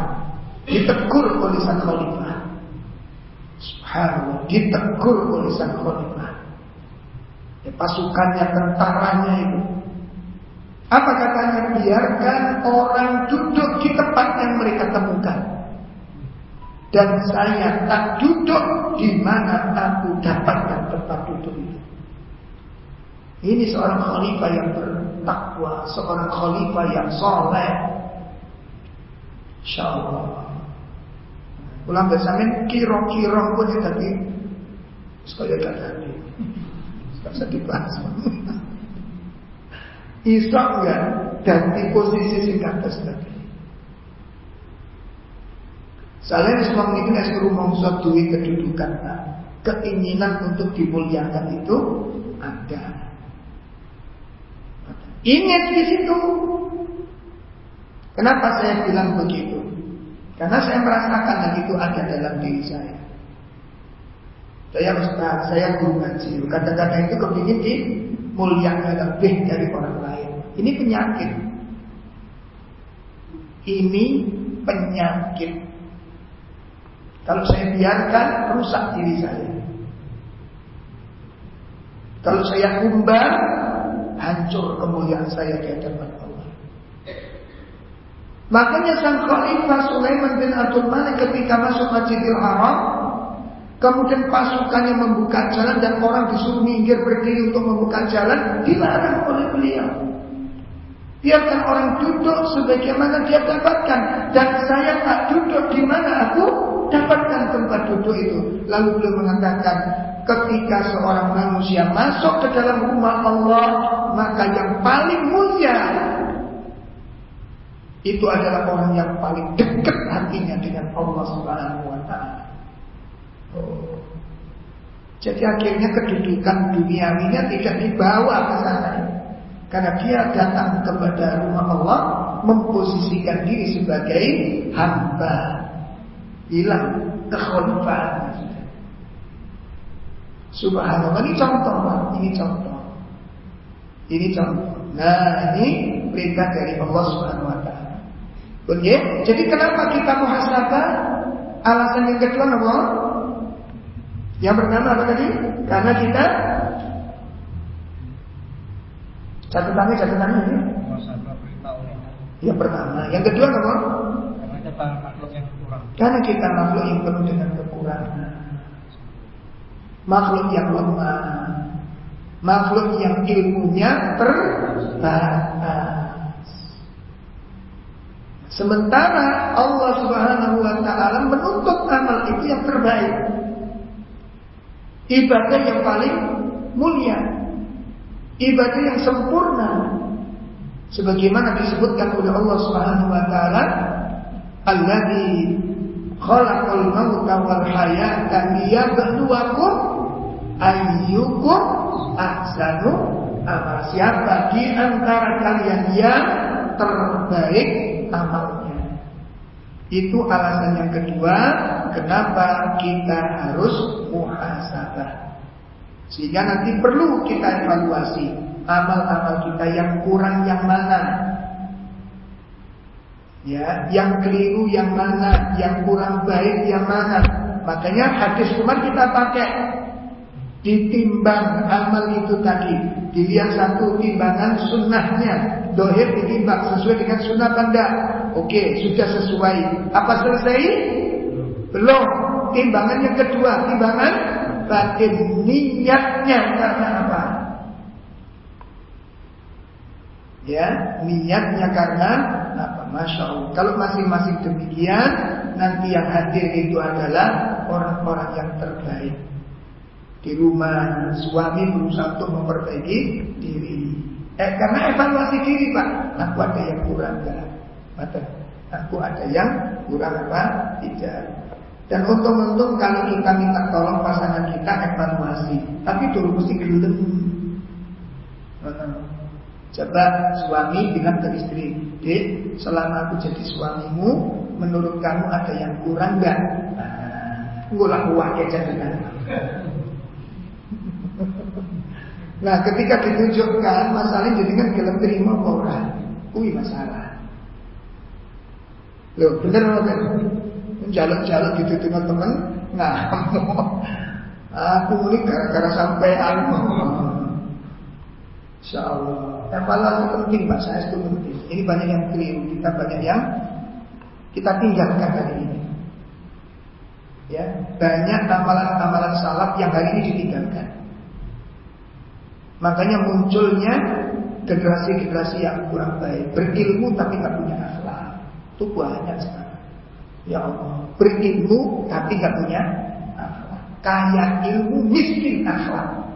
Ditegur oleh sang khalifah. Subhanallah, ditegur oleh sang khalifah. Ya, pasukannya, tentaranya itu apa katanya? Biarkan orang duduk di tempat yang mereka temukan. Dan saya tak duduk di mana aku dapatkan tempat duduk itu. Ini seorang khalifah yang bertakwa, seorang khalifah yang soleh. Insya Allah. Ulang bersama kiro-kiro pun ya tadi. Sekali kata ini. Tidak dibahas. Iso enggak ganti posisi sing kados tadi. Soalnya Islam itu es rumongso duit kedudukan Keinginan untuk dimuliakan itu ada. Ingat di situ. Kenapa saya bilang begitu? Karena saya merasakan hal itu ada dalam diri saya. Saya ustaz, saya guru ngaji. Kadang-kadang itu kepingin di mulianya lebih dari orang lain. Ini penyakit. Ini penyakit. Kalau saya biarkan rusak diri saya. Kalau saya umbar hancur kemuliaan saya di hadapan Allah. Makanya sang khalifah Sulaiman bin Abdul Malik ketika masuk Masjidil Haram Kemudian pasukannya membuka jalan dan orang disuruh minggir berdiri untuk membuka jalan, dilarang oleh beliau. Biarkan orang duduk sebagaimana dia dapatkan dan saya tak duduk di mana aku dapatkan tempat duduk itu. Lalu beliau mengatakan, ketika seorang manusia masuk ke dalam rumah Allah, maka yang paling mulia itu adalah orang yang paling dekat hatinya dengan Allah Subhanahu wa taala. Jadi akhirnya kedudukan duniawinya tidak dibawa ke sana. Karena dia datang kepada rumah Allah memposisikan diri sebagai hamba. Hilang kekhalifahan. Subhanallah ini contoh, ini contoh. Ini contoh. Nah, ini perintah dari Allah Subhanahu wa taala. Jadi kenapa kita muhasabah? Alasan yang kedua apa? Yang pertama apa tadi? Karena kita catatannya catatannya ini. Yang pertama, yang kedua apa? Karena kita makhluk yang kurang. Karena kita makhluk yang penuh dengan kekurangan. Makhluk yang lemah, makhluk yang ilmunya terbatas. Sementara Allah Subhanahu wa taala menuntut amal itu yang terbaik. Ibadah yang paling mulia. Ibadah yang sempurna. Sebagaimana disebutkan oleh Allah Subhanahu wa taala, "Alladzi khalaqal mauta wal hayata liyabluwakum ayyukum ahsanu amal. Siapa di antara kalian yang terbaik amalnya? Itu alasan yang kedua kenapa kita harus muhasabah. Sehingga nanti perlu kita evaluasi amal-amal kita yang kurang yang mana. Ya, yang keliru yang mana, yang kurang baik yang mana. Makanya hadis Umar kita pakai ditimbang amal itu tadi. Dilihat satu timbangan sunnahnya. Dohir ditimbang sesuai dengan sunnah tanda oke sudah sesuai. Apa selesai? Belum. Timbangan yang kedua timbangan batin. Niatnya karena apa? Ya niatnya karena apa? Masya Allah. Kalau masing-masing demikian nanti yang hadir itu adalah orang-orang yang terbaik di rumah suami berusaha untuk memperbaiki diri. Eh, karena evaluasi diri pak, aku ada yang kurang enggak? Mata, aku ada yang kurang apa? Tidak. Dan untung-untung kalau kita minta tolong pasangan kita evaluasi, tapi dulu mesti gelem. Coba suami bilang ke istri, Dek, selama aku jadi suamimu, menurut kamu ada yang kurang enggak? Nah, ngulah uang dengan. Nah, ketika ditunjukkan masalahnya kan gelem terima apa ora? Kuwi masalah. Loh, bener kan? Jalan-jalan gitu dengan teman ngamuk. Aku ini gara-gara sampai anu. Insya Allah. Evaluasi penting Pak, saya itu penting. Ini banyak yang keliru, kita banyak yang kita tinggalkan hari ini. Ya, banyak amalan-amalan salaf yang hari ini ditinggalkan. Makanya munculnya generasi-generasi yang kurang baik, berilmu tapi nggak punya akhlak. Itu banyak sekarang. Ya Allah, berilmu tapi nggak punya akhlak. Kaya ilmu, miskin akhlak.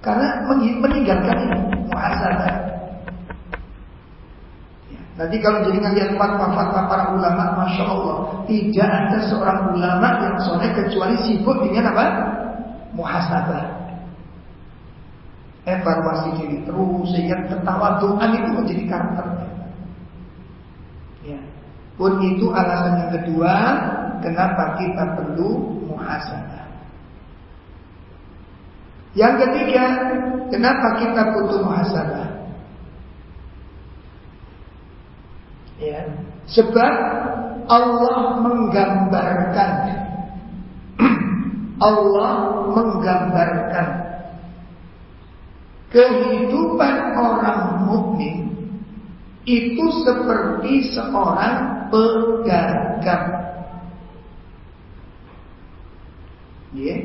Karena meninggalkan ini muhasabah. Ya, nanti kalau jadi lihat fatwa-fatwa para ulama, masya Allah, tidak ada seorang ulama yang soleh kecuali sibuk dengan apa? Muhasabah evaluasi diri terus sehingga ketawaduan itu menjadi karakternya. Ya. Pun itu alasan yang kedua kenapa kita perlu muhasabah. Yang ketiga, kenapa kita butuh muhasabah? Ya, sebab Allah menggambarkan Allah menggambarkan Kehidupan orang mukmin itu seperti seorang pedagang. Ya.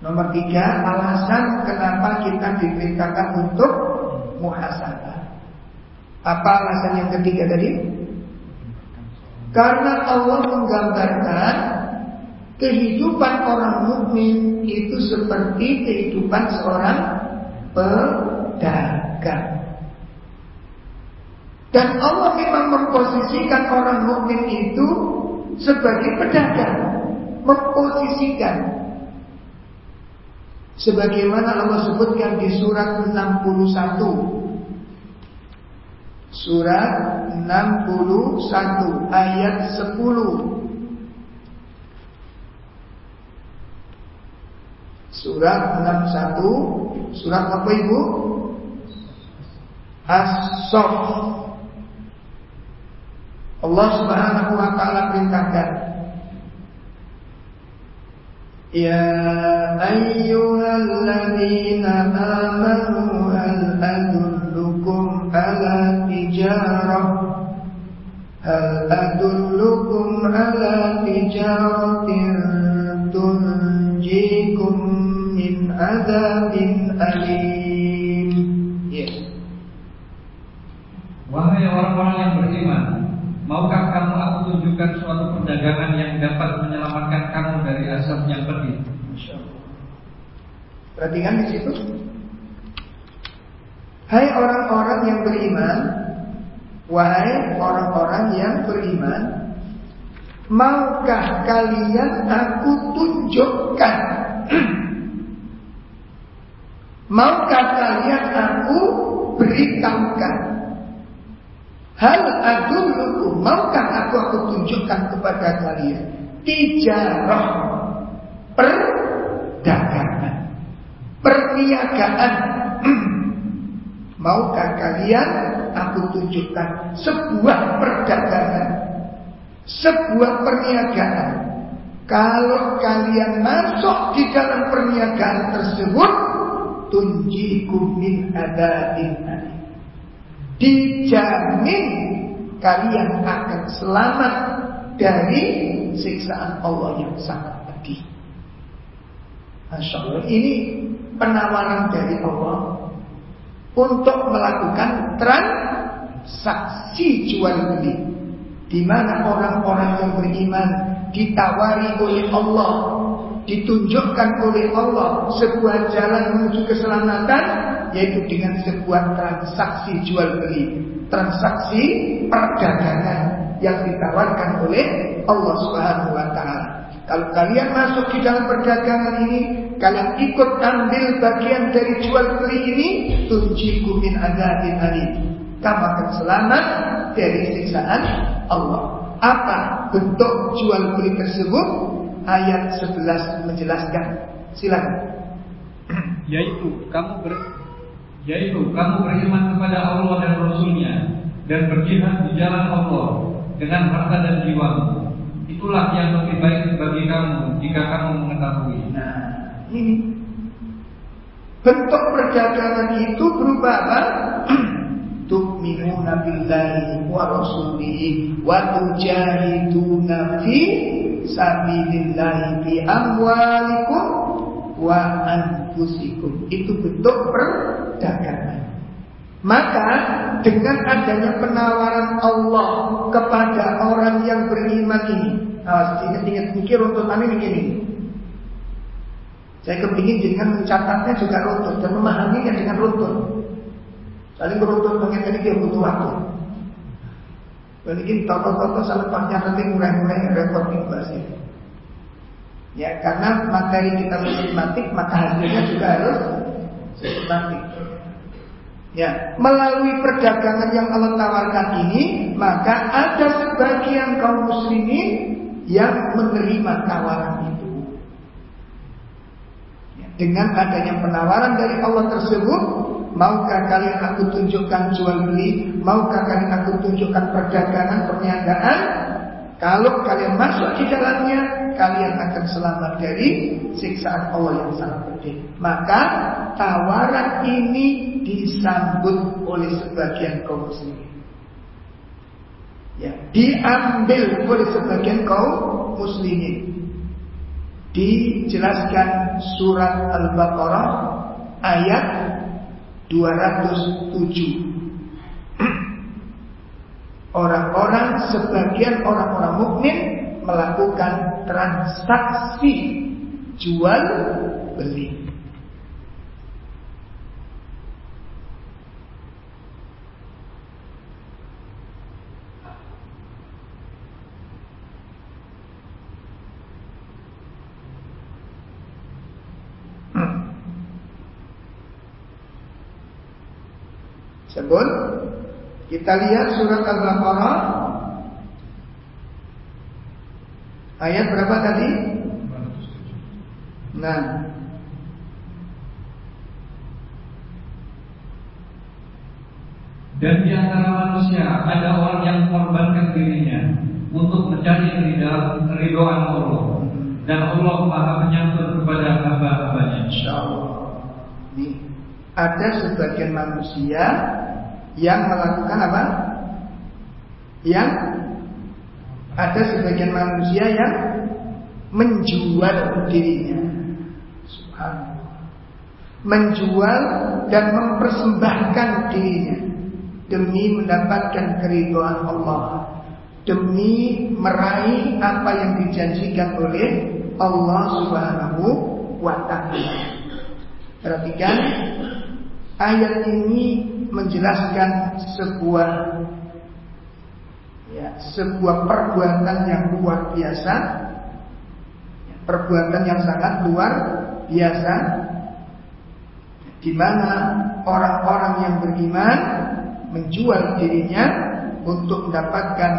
Nomor tiga, alasan kenapa kita diperintahkan untuk muhasabah. Apa alasan yang ketiga tadi? Karena Allah menggambarkan kehidupan orang mukmin itu seperti kehidupan seorang pedagang. Dan Allah memang memposisikan orang mukmin itu sebagai pedagang, memposisikan. Sebagaimana Allah sebutkan di surat 61 Surat 61 ayat 10 Surat 61 Surat apa ibu? As-Sof Allah subhanahu wa ta'ala perintahkan Ya ayyuhalladzina amanu hal adullukum ala tijarah Hal adullukum ala tijaratin min adzabin alim. Yes. Wahai orang-orang yang beriman, maukah kamu aku tunjukkan suatu perdagangan yang dapat menyelamatkan kamu dari asap yang pedih? Perhatikan di situ. Hai orang-orang yang beriman, wahai orang-orang yang beriman, maukah kalian aku tunjukkan? Maukah kalian aku beritahukan? Hal adullukum, maukah aku aku tunjukkan kepada kalian? Tijarah perdagangan, perniagaan Maukah kalian aku tunjukkan sebuah perdagangan, sebuah perniagaan. Kalau kalian masuk di dalam perniagaan tersebut, tunjikum min adabin Dijamin kalian akan selamat dari siksaan Allah yang sangat pedih. Masya Allah, ini penawaran dari Allah untuk melakukan transaksi jual beli di mana orang-orang yang beriman ditawari oleh Allah ditunjukkan oleh Allah sebuah jalan menuju keselamatan yaitu dengan sebuah transaksi jual beli transaksi perdagangan yang ditawarkan oleh Allah Subhanahu wa taala kalau kalian masuk di dalam perdagangan ini, kalian ikut ambil bagian dari jual beli ini, tunjiku min adzabin alim. Kamu akan selamat dari siksaan Allah. Apa bentuk jual beli tersebut? Ayat 11 menjelaskan. Silakan. Yaitu kamu ber yaitu kamu beriman kepada Allah dan Rasulnya dan berjihad di jalan Allah dengan harta dan jiwamu Itulah yang lebih baik bagi kamu jika kamu mengetahui. Nah, ini bentuk perdagangan itu berupa apa? Rasulihi wa tujahiduna fi sabilillahi bi amwalikum wa anfusikum. Itu bentuk perdagangan. Maka dengan adanya penawaran Allah kepada orang yang beriman ini, awas ingat-ingat mikir runtutan ini begini. Saya kepingin dengan mencatatnya juga runtut dan memahaminya dengan runtut. Saling beruntut mengenai dia butuh waktu. Mungkin sampai panjang nanti mulai-mulai repot bahasa Ya karena materi kita sistematik maka hasilnya juga harus sistematik. Ya, melalui perdagangan yang Allah tawarkan ini, maka ada sebagian kaum muslimin yang menerima tawaran itu. Ya, dengan adanya penawaran dari Allah tersebut, maukah kalian aku tunjukkan jual beli, maukah kalian aku tunjukkan perdagangan perniagaan? Kalau kalian masuk di dalamnya, kalian akan selamat dari siksaan Allah yang sangat pedih. Maka tawaran ini disambut oleh sebagian kaum muslimin. Ya, diambil oleh sebagian kaum muslimin. Dijelaskan surat Al-Baqarah ayat 207. Orang-orang sebagian orang-orang mukmin melakukan transaksi jual beli. Hmm. Sebut kita lihat surat Al-Baqarah Ayat berapa tadi? Nah. Dan di antara manusia ada orang yang mengorbankan dirinya untuk mencari ridhoan Allah. Dan Allah maha menyambut kepada hamba-hambanya. InsyaAllah. Ini ada sebagian manusia yang melakukan apa? Yang ada sebagian manusia yang menjual dirinya Subhanallah. Menjual dan mempersembahkan dirinya demi mendapatkan keridhaan Allah, demi meraih apa yang dijanjikan oleh Allah Subhanahu wa taala. Perhatikan ayat ini menjelaskan sebuah ya, sebuah perbuatan yang luar biasa, perbuatan yang sangat luar biasa, di mana orang-orang yang beriman menjual dirinya untuk mendapatkan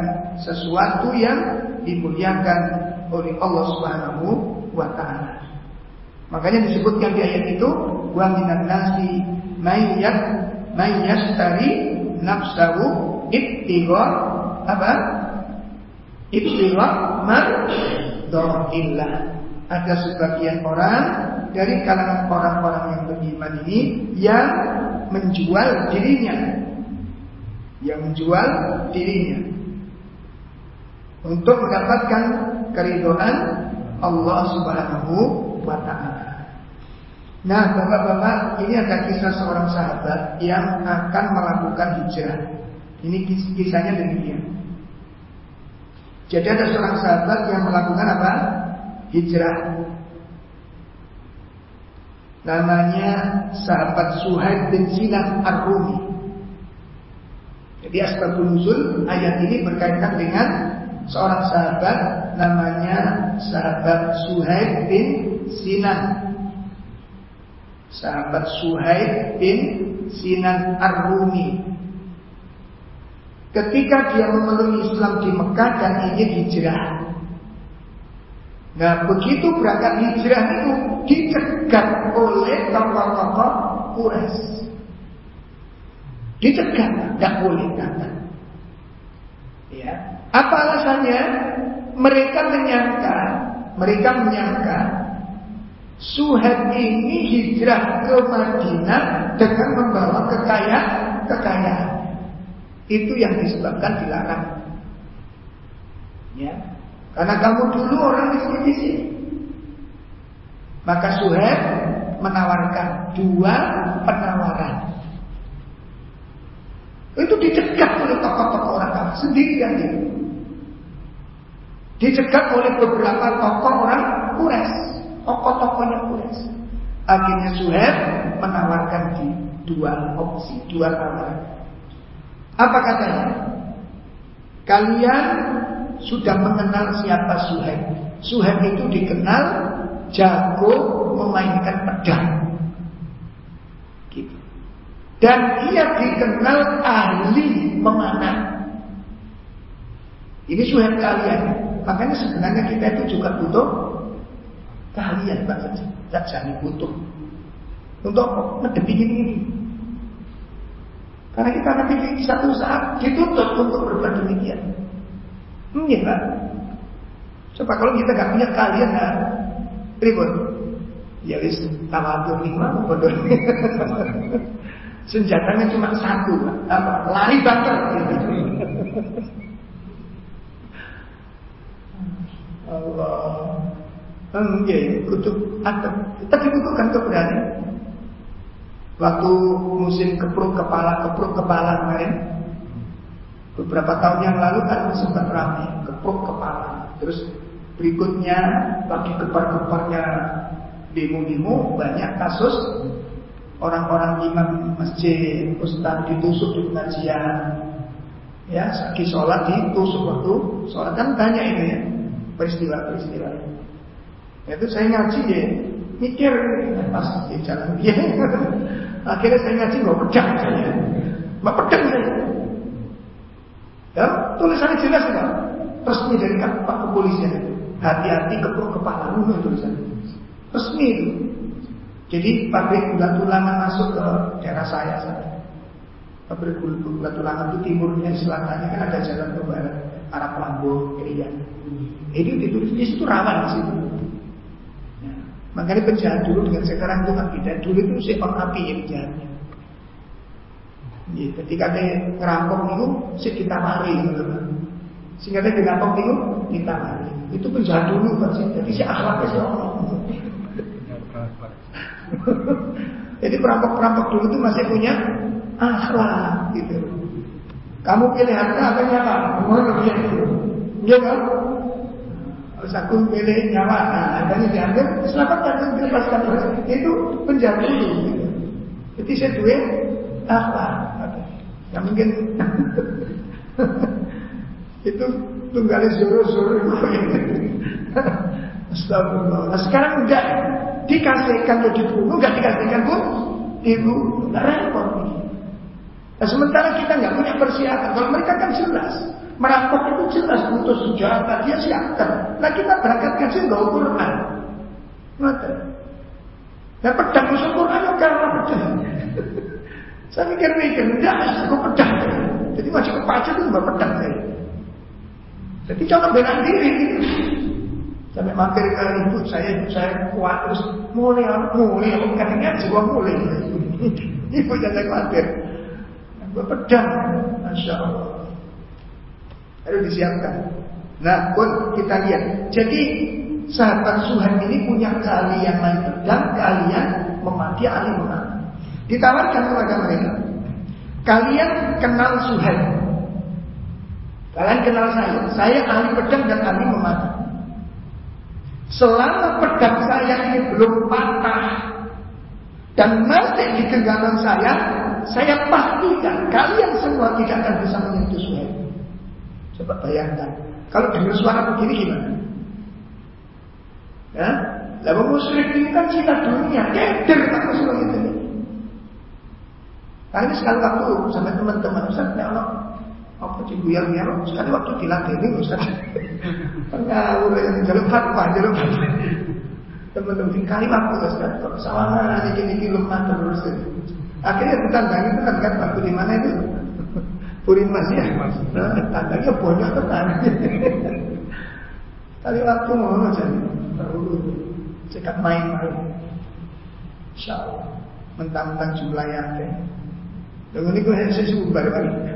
sesuatu yang dimuliakan oleh Allah Subhanahu wa taala. Makanya disebutkan di ayat itu wa minan nasi mayyat mayyastari nafsahu ibtigha apa? Ibtigha mardhatillah. Ada sebagian orang dari kalangan orang-orang yang beriman ini yang menjual dirinya yang menjual dirinya untuk mendapatkan keridhaan Allah Subhanahu wa taala. Nah, Bapak-bapak, ini ada kisah seorang sahabat yang akan melakukan hijrah. Ini kis kisahnya demikian. Jadi ada seorang sahabat yang melakukan apa? Hijrah. Namanya sahabat Suhaib bin Sinan Ar-Rumi. Jadi asbabun nuzul ayat ini berkaitan dengan seorang sahabat namanya sahabat Suhaib bin Sinan. Sahabat Suhaib bin Sinan Ar-Rumi. Ketika dia memeluk Islam di Mekah dan ingin hijrah. Nah begitu berangkat hijrah itu dicegat oleh tokoh-tokoh Quraisy. Dicegah, tidak boleh datang. Ya. Apa alasannya? Mereka menyangka, mereka menyangka Suhaib ini hijrah ke Madinah dengan membawa kekayaan, kekayaan. Itu yang disebabkan dilarang. Ya. Karena kamu dulu orang di sini, di sini. Maka Suhaib menawarkan dua penawaran. Itu dicegat oleh tokoh-tokoh orang kafir sendirian dia. Dicegat oleh beberapa tokoh orang kures, tokoh-tokohnya kures. Akhirnya Suhaib menawarkan di dua opsi, dua tawaran. Apa katanya? Kalian sudah mengenal siapa Suhaib. Suhaib itu dikenal jago memainkan pedang. Dan ia dikenal ahli memanah. Ini suhet kalian. Makanya sebenarnya kita itu juga butuh kalian Pak Jadi butuh untuk ngedepin ini. Karena kita nanti di satu saat ditutup untuk berbuat demikian. Hmm, ya Pak. Coba kalau kita nggak punya kalian, nah, ribut. Ya wis tawadhu lima bodoh. Senjatanya cuma satu, apa? Lari bakar. Allah. Enggak, kutuk atap. Tapi butuhkan keberanian. Waktu musim kepruk kepala, kepruk kepala kemarin, beberapa tahun yang lalu kan sempat ramai kepruk kepala. Terus berikutnya bagi kepar-keparnya demo-demo banyak kasus orang-orang imam masjid, ustaz ditusuk di pengajian, ya, sakit sholat ditusuk waktu sholat kan banyak ini ya peristiwa-peristiwa. Itu saya ngaji ya, mikir pas di jalan dia. Akhirnya saya ngaji mau pedang saya, mau pedang saya. Ya, tulisannya jelas enggak? Resmi dari Pak Kepolisian itu. Hati-hati keprok kepala, tulisannya. Resmi itu. Jadi pabrik gula tulangan masuk ke daerah saya sana. Pabrik gula tulangan itu timurnya, selatannya kan ada jalan ke barat, arah Pelambo, Krian. Jadi ditulis di situ rawan di situ. Ya. Makanya penjahat dulu dengan sekarang itu kan beda. Dulu itu seekor api ya penjahatnya. Ya, ketika dia ngerampok itu, si kita mari, sehingga dia ngerampok itu kita mari. Itu penjahat dulu kan sih. Jadi si akhlaknya si orang. Jadi perampok-perampok dulu itu masih punya akhlak gitu. Kamu pilih harta apa itu. Iya kan? Terus aku pilih nyawa, nah harganya diambil, selamatkan dilepaskan itu penjara dulu. Gitu. Jadi saya duit akhlak. Ya mungkin itu tunggalnya zoro-zoro Astagfirullah. Nah sekarang enggak dikasihkan ke dibunuh, enggak dikasihkan pun ibu, enggak repot. Nah sementara kita enggak punya persiapan. Kalau mereka kan jelas. Merampok itu jelas butuh senjata, dia siapkan. Nah kita berangkat kaji enggak Quran. Mata. Nah pedang musuh Quran karena pedang. Saya mikir-mikir, enggak, aku pedang. Jadi masih kepacu itu enggak pedang saya. Jadi jangan bela diri gitu. Sampai mampir ke ibu saya, ibu saya kuat terus mulai, mulai, aku katanya jiwa mulai. ibu jangan mampir. Gue pedang, masya Allah. Harus disiapkan. Nah, pun kita lihat. Jadi sahabat Suhaib ini punya keahlian main pedang, keahlian memati ahli menang. Ditawarkan kepada mereka. Kalian kenal Suhaib. Kalian kenal saya. Saya ahli pedang dan ahli memati. Selama pedang saya ini belum patah dan masih di genggaman saya, saya pastikan kalian semua tidak akan bisa menyentuh Suhaib. Coba bayangkan, kalau dengar suara begini gimana? Ya, lalu musyrik ini kan cinta dunia, keder tak musuh itu. Ini sekali waktu sama teman-teman Ustaz, ya Allah, apa cibu yang ya sekali waktu dilatih Ustaz. Ngawur yang jalur fatwa, jalur fatwa. Teman-teman kali waktu Ustaz, kok sawangan ini ini lemah terus. Akhirnya tetangga itu kan kan waktu di mana itu? Purin Mas ya. Nah, tandanya banyak tekan. Kali waktu mau jadi dahulu cekap main-main. Insya Allah. Mentang-mentang jumlah yang ada. Dengan ini gue sesuatu baru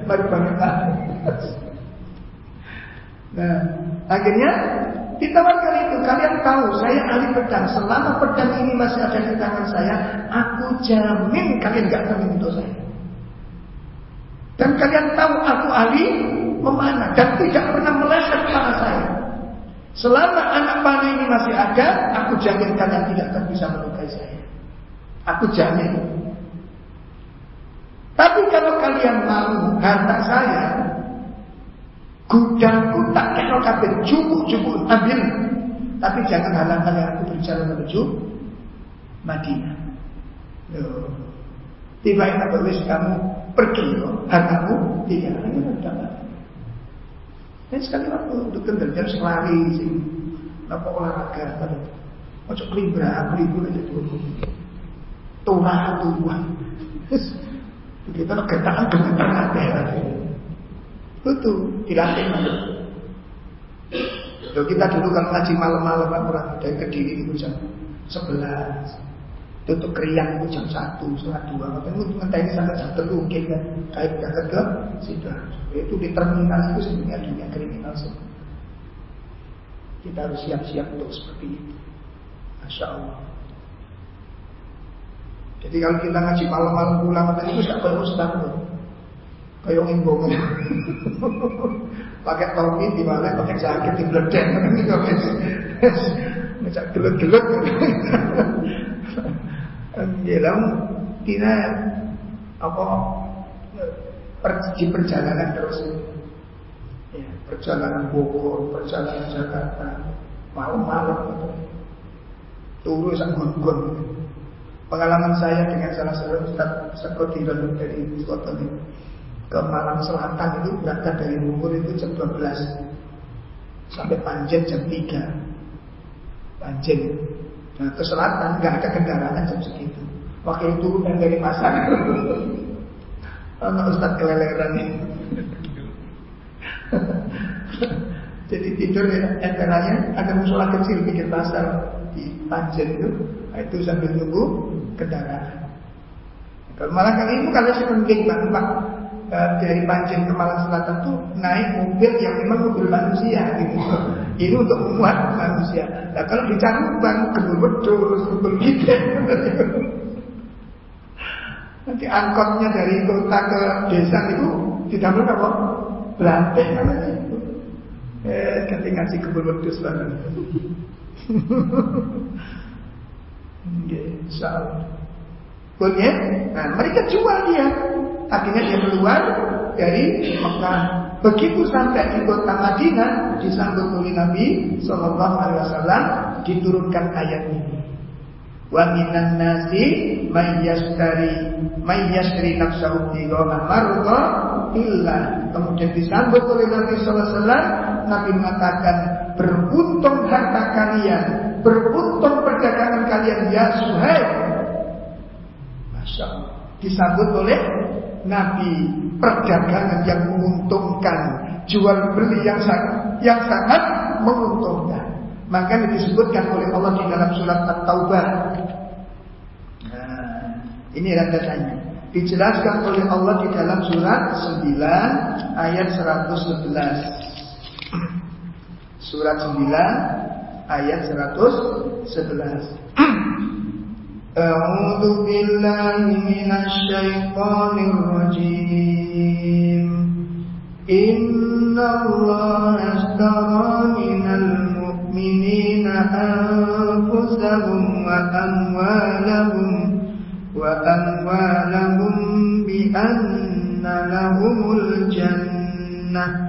baru banyak Nah, akhirnya ditawarkan itu. Kalian tahu, saya ahli pedang. Selama pedang ini masih ada di tangan saya, aku jamin kalian gak akan menyentuh saya. Dan kalian tahu aku ahli memanah dan tidak pernah meleset pada saya. Selama anak panah ini masih ada, aku jamin kalian tidak akan bisa melukai saya. Aku jamin. Tapi kalau kalian mau harta saya, Gudangku tak kenal kabeh cukup-cukup ambil. Tapi jangan halang-halang aku berjalan menuju Madinah. Loh. Tiba tiba wis kamu pergi loh, hartamu tidak ini udah Dan sekali waktu untuk jam selari sih, apa olahraga pada Ojo kelibra, kelibur aja tuh. Turah tuh. Begitu getakan gemetar kabeh. Itu dilatih. Loh, kita dulu kalau ngaji malam-malam orang dari kediri itu jam sebelas. Tutup kriang itu jam satu, setengah dua. Makanya itu ini sampai jam terlalu kan. Kayak berangkat ke situ. Itu di terminal itu sebenarnya dunia kriminal semua. Kita harus siap-siap untuk seperti itu. Masya Allah. Jadi kalau kita ngaji malam-malam pulang, itu tidak perlu setahun kayak ngimbong pakai topi di mana pakai jaket di beledek macam gelut-gelut dalam tidak apa pergi perjalanan terus. Ya, perjalanan Bogor perjalanan Jakarta malam-malam turu sang gun pengalaman saya dengan salah satu ustaz Sekodiran dari ini. Ke Malang Selatan itu berangkat dari Bogor itu jam 12 sampai Panjen jam 3 Panjen nah ke selatan nggak ada kendaraan jam segitu. Wakil turun yang dari pasar. Anak Ustaz keleleran. Ini jadi tidur ya entaranya ada musola kecil pikir pasar di Panjen itu. Nah, itu sambil nunggu kendaraan. Kalau malah kali itu kalau saya penting Pak uh, dari Panjang ke Malang Selatan tuh naik mobil yang memang mobil manusia gitu. Ini untuk memuat manusia. Nah kalau di Cangkuban kebun wedus, kebun gitu. Nanti angkotnya dari kota ke desa itu tidak apa? Berantai namanya itu. Eh, ganti ngasih kebun wedus banget. Insya Allah. Boleh? Nah, mereka jual dia. Akhirnya dia keluar dari Mekah. Begitu sampai di kota Madinah disambut oleh Nabi Shallallahu Alaihi Wasallam diturunkan ayat ini. Wa minan nasi mayyastari mayyastari nafsahu tigona marga illa. Kemudian disambut oleh Nabi Wasallam. Nabi mengatakan beruntung harta kalian, beruntung perdagangan kalian ya Suhaib. Masya. Disambut oleh Nabi perdagangan yang menguntungkan, jual beli yang sangat yang sangat menguntungkan. Maka disebutkan oleh Allah di dalam surat At-Taubah. Nah, ini tanya. Dijelaskan oleh Allah di dalam surat 9 ayat 111. Surat 9 ayat 111. أعوذ بالله من الشيطان الرجيم. إن الله اشترى من المؤمنين أنفسهم وأموالهم وأموالهم بأن لهم الجنة.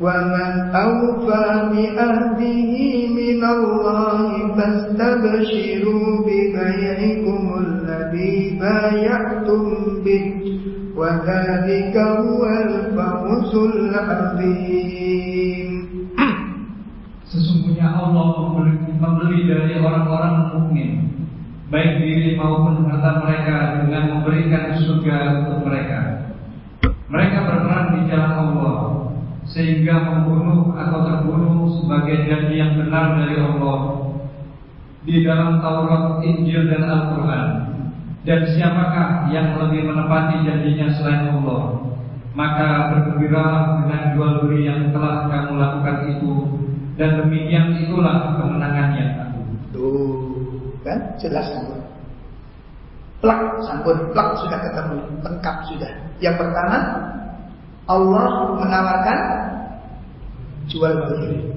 ومن أوفى بعهده من الله فاستبشروا ببيعكم الذي بايعتم به وذلك هو الفوز العظيم Sesungguhnya Allah membeli dari orang-orang mukmin baik diri maupun harta mereka dengan memberikan surga untuk mereka. Mereka Sehingga membunuh atau terbunuh sebagai janji yang benar dari Allah di dalam Taurat, Injil dan Al-Quran. Dan siapakah yang lebih menepati janjinya selain Allah? Maka bergembiralah dengan jual beli yang telah kamu lakukan itu dan demikian itulah kemenangan yang. Tuh, kan jelas. Plak, sampun plak sudah ketemu, lengkap sudah. Yang pertama, Allah menawarkan jual beli.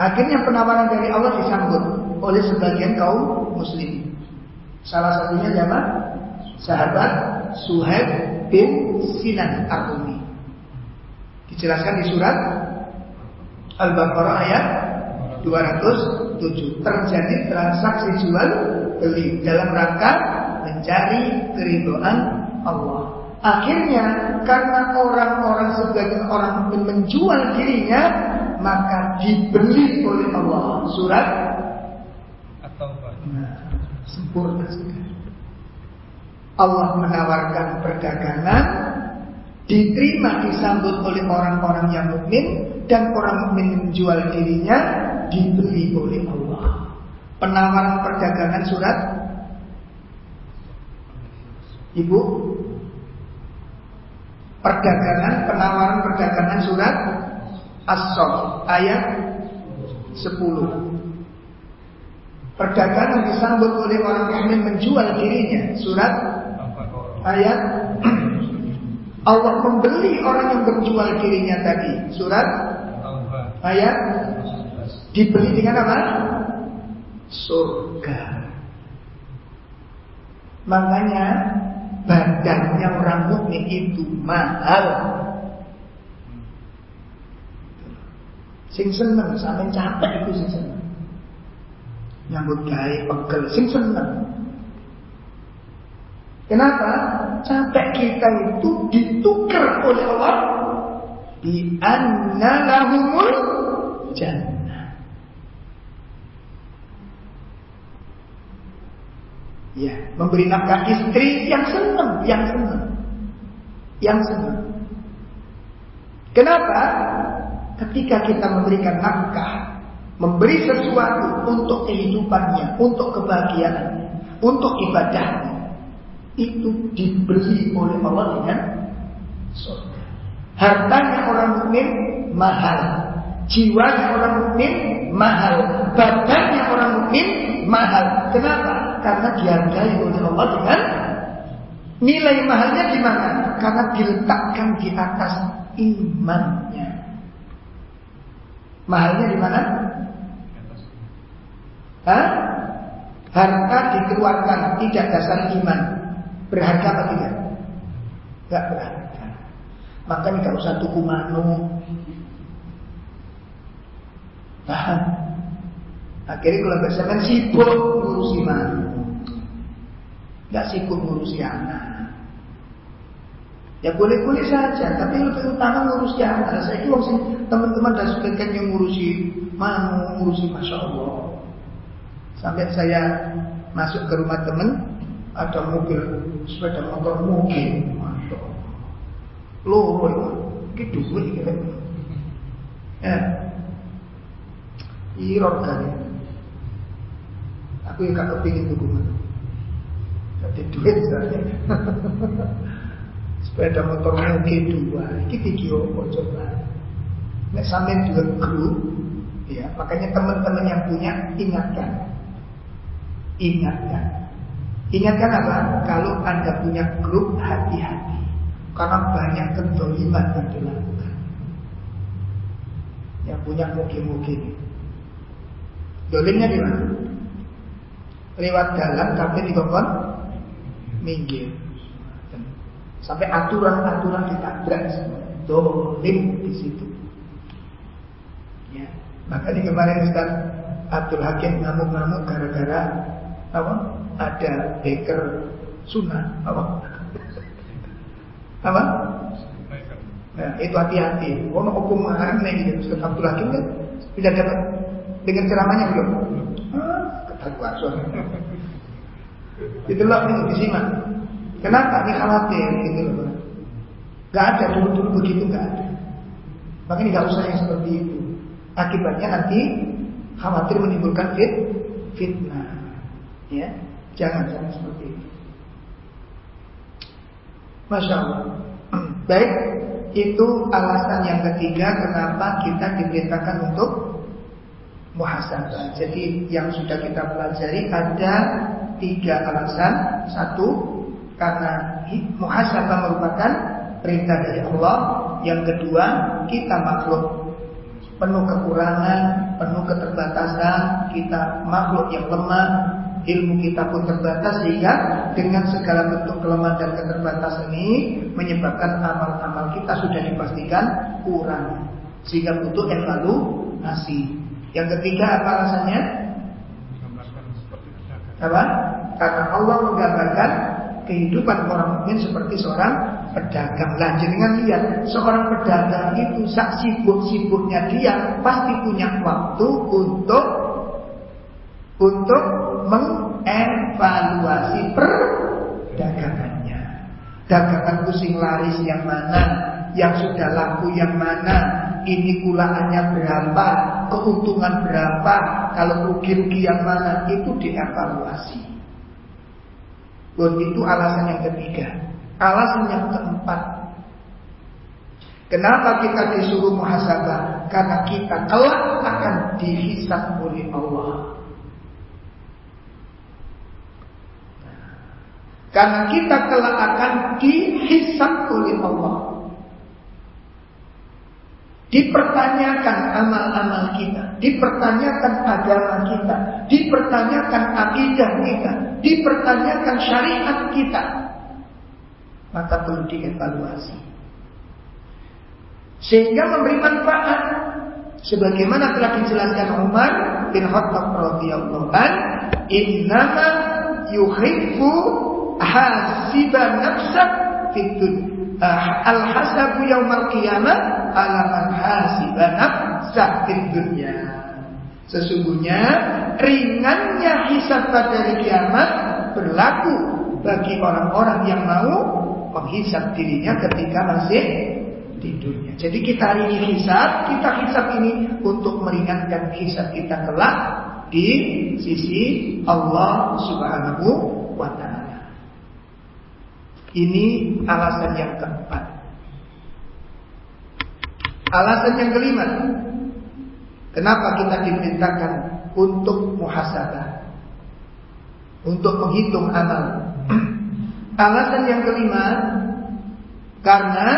Akhirnya penawaran dari Allah disambut oleh sebagian kaum muslim. Salah satunya siapa? Sahabat Suhaib bin Sinan Ar-Rumi. Dijelaskan di surat Al-Baqarah ayat 207 terjadi transaksi jual beli dalam rangka mencari keridoan Allah. Akhirnya karena orang-orang sebagian orang menjual dirinya maka dibeli oleh Allah. Surat atau nah, sempurna sekali. Allah menawarkan perdagangan diterima disambut oleh orang-orang yang mukmin dan orang mukmin menjual dirinya dibeli oleh Allah. Penawaran perdagangan surat Ibu Perdagangan penawaran perdagangan surat As-Sof ayat 10 Perdagangan disambut oleh orang mukmin menjual dirinya surat ayat Allah membeli orang yang berjual dirinya tadi surat ayat dibeli dengan apa? Surga. Makanya badannya orang mukmin itu mahal. Sing seneng sampe capek itu sing seneng. Nyambut gawe pegel sing seneng. Kenapa? Capek kita itu ditukar oleh Allah di anna lahumul jannah. Ya, memberi nafkah istri yang senang, yang senang. Yang senang. Kenapa? Ketika kita memberikan nafkah, memberi sesuatu untuk kehidupannya, untuk kebahagiaannya, untuk ibadahnya, itu dibeli oleh Allah dengan surga. Hartanya orang mukmin mahal, jiwanya orang mukmin mahal, badannya orang mukmin mahal. Kenapa? Karena dihargai oleh Allah dengan nilai mahalnya di mana? Karena diletakkan di atas imannya. Mahalnya di mana? Hah? Harta dikeluarkan tidak dasar iman. Berharga apa tidak? Gak berharga. Makanya kalau satu kumano. Akhirnya kalau bersama sibuk ngurusi manu. Gak sibuk ngurusi anak. Ya boleh-boleh saja, tapi lebih utama ngurusi anak. Saya kira teman-teman dan sebagian yang ngurusi manu, ngurusi masya Allah. Sampai saya masuk ke rumah teman, ada mobil sepeda motor mobil, masya Allah. Loro itu, gitu duit gitu. Ya, iror kali. Aku yang gak kepingin tuh mana. Jadi duit saja. sepeda motor mungkin dua. Ini video kok coba? Nek sampai dua grup ya makanya teman-teman yang punya ingatkan. Ingatkan. Ingatkan apa? Kalau anda punya grup hati-hati. Karena banyak kedoliman yang dilakukan. Yang punya mungkin-mungkin dolimnya di mana? Lewat dalam tapi di kokon minggir Sampai aturan-aturan ditabrak. Dolim di situ. Ya. Makanya kemarin Ustaz Abdul Hakim ngamuk-ngamuk gara-gara apa? Ada baker sunnah apa? apa? Nah, itu hati-hati. Oh, hukum aneh gitu. Ustaz Abdul Hakim kan tidak dapat dengan ceramahnya belum? Ah, ketahuan Itulah ini disimak. Kenapa? Ini khawatir gitu loh. Gak ada dulu-dulu begitu gak ada. Makanya gak usah yang seperti itu. Akibatnya nanti khawatir menimbulkan fit, fitnah. Ya, jangan jangan seperti itu. Masya Allah. Baik, itu alasan yang ketiga kenapa kita diperintahkan untuk muhasabah. Jadi yang sudah kita pelajari ada tiga alasan. Satu, karena muhasabah merupakan perintah dari Allah. Yang kedua, kita makhluk penuh kekurangan, penuh keterbatasan, kita makhluk yang lemah, ilmu kita pun terbatas sehingga dengan segala bentuk kelemahan dan keterbatasan ini menyebabkan amal-amal kita sudah dipastikan kurang sehingga butuh evaluasi. Yang ketiga apa alasannya? Apa? Karena Allah menggambarkan kehidupan orang mukmin seperti seorang pedagang. Lah dengan lihat seorang pedagang itu sak sibuk-sibuknya dia pasti punya waktu untuk untuk mengevaluasi perdagangannya. Dagangan pusing laris yang mana, yang sudah laku yang mana, ini kulaannya berapa, keuntungan berapa, kalau rugi-rugi yang mana, itu dievaluasi. Dan itu alasan yang ketiga. Alasan yang keempat. Kenapa kita disuruh muhasabah? Karena kita kelak akan dihisap oleh Allah. Karena kita kelak akan dihisap oleh Allah. Dipertanyakan amal-amal kita, dipertanyakan agama kita, dipertanyakan akidah kita, dipertanyakan syariat kita. Maka perlu dievaluasi. Sehingga memberi manfaat sebagaimana telah dijelaskan Umar bin Khattab radhiyallahu an, "Innama yuhibbu hasiban nafsa fid al-hasabu yaumal qiyamah ala man hasiba nafsah dunya. Sesungguhnya ringannya hisab pada hari kiamat berlaku bagi orang-orang yang mau menghisap dirinya ketika masih tidurnya. Jadi kita hari ini hisap, kita hisap ini untuk meringankan hisap kita kelak di sisi Allah Subhanahu wa taala. Ini alasan yang keempat. Alasan yang kelima, kenapa kita diperintahkan untuk muhasabah? Untuk menghitung amal. Alasan yang kelima, karena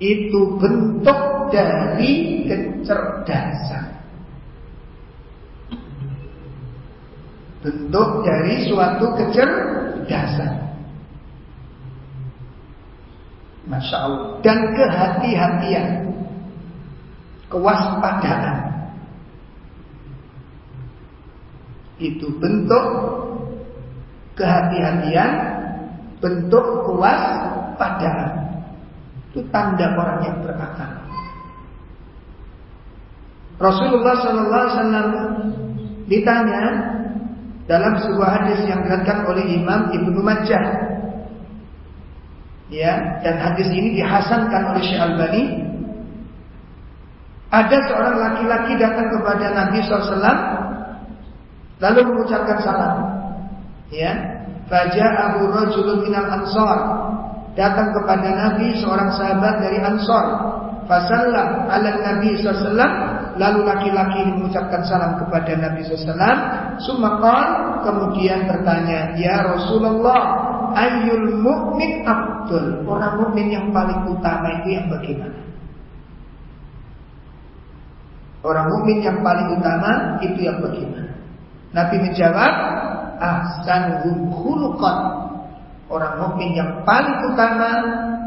itu bentuk dari kecerdasan. Bentuk dari suatu kecerdasan. Masya Allah. Dan kehati-hatian. Kewaspadaan. Itu bentuk kehati-hatian, bentuk kewaspadaan. Itu tanda orang yang berakal. Rasulullah Sallallahu Alaihi Wasallam ditanya dalam sebuah hadis yang diriwayatkan oleh Imam Ibnu Majah ya dan hadis ini dihasankan oleh Syekh Albani. Ada seorang laki-laki datang kepada Nabi SAW lalu mengucapkan salam. Ya faja'ahu rajulun minal ansar. Datang kepada Nabi seorang sahabat dari Ansar. Fasallam ala Nabi SAW lalu laki-laki mengucapkan salam kepada Nabi SAW sumakon kemudian bertanya ya Rasulullah Ayul mukmin abdul Orang mukmin yang paling utama itu yang bagaimana? Orang mukmin yang paling utama itu yang bagaimana? Nabi menjawab, ahsanuhum khuluqan. Orang mukmin yang paling utama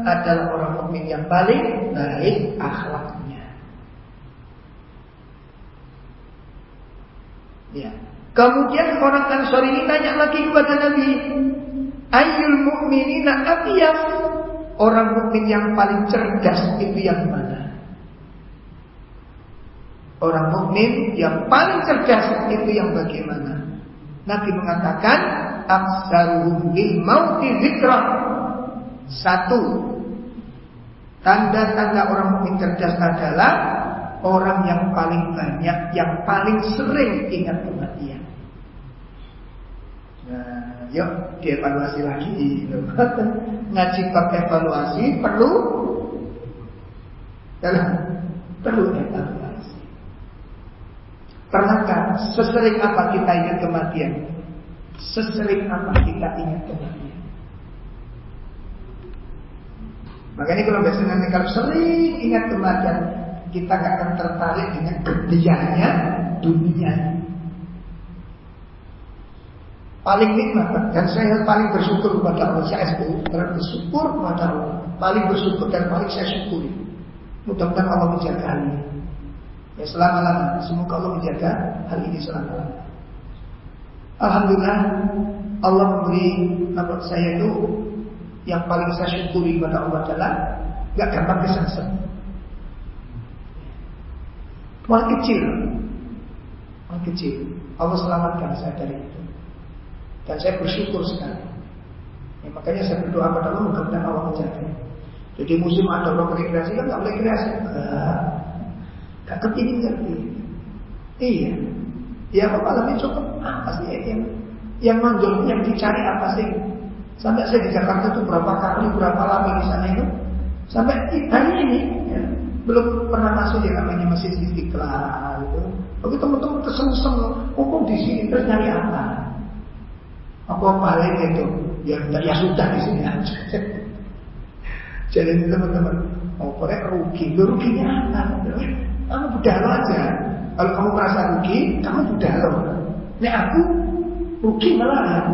adalah orang mukmin yang paling baik akhlaknya. Ya. Kemudian orang Ansor ini tanya lagi kepada Nabi, Ayul mu'minina atiyaf Orang mukmin yang paling cerdas itu yang mana? Orang mukmin yang paling cerdas itu yang bagaimana? Nabi mengatakan aksaruhum lil mauti zikra. Satu Tanda-tanda orang mukmin cerdas adalah orang yang paling banyak, yang paling sering ingat kematian. Nah, yuk dievaluasi lagi ngaji bab evaluasi perlu dalam perlu evaluasi. Pernahkah sesering apa kita ingat kematian? Sesering apa kita ingat kematian? Makanya kalau biasanya kalau sering ingat kematian kita akan tertarik dengan gedeannya dunia paling nikmat dan saya paling bersyukur kepada Allah. Saya itu bersyukur kepada Allah. Paling bersyukur dan paling saya syukuri. Mudah-mudahan Allah menjaga hal ini. Ya selama lama semoga Allah menjaga hal ini selama lama Alhamdulillah Allah memberi nama saya itu yang paling saya syukuri kepada Allah adalah gak gampang kesasar. Malah kecil. Malah kecil. Allah selamatkan saya dari itu dan saya bersyukur sekali. Ya, makanya saya berdoa pada Allah mudah-mudahan Allah menjaga. Jadi musim ada orang rekreasi kan nggak boleh rekreasi. Gak kepingin ngerti. Iya. Ya apa alami cukup apa sih yang yang nonjol yang dicari apa sih? Sampai saya di Jakarta itu berapa kali berapa lama di sana itu sampai hari ini ya, belum pernah masuk yang namanya masjid istiqlal itu. Tapi teman-teman tersem-sem, oh di sini terus nyari apa? Apa paling itu? Ya, ya sudah di sini aja. Jadi teman-teman, oh pokoknya rugi. Ruginya apa? Kamu budalo aja. Kalau kamu merasa rugi, kamu budalo. Ini aku rugi malah.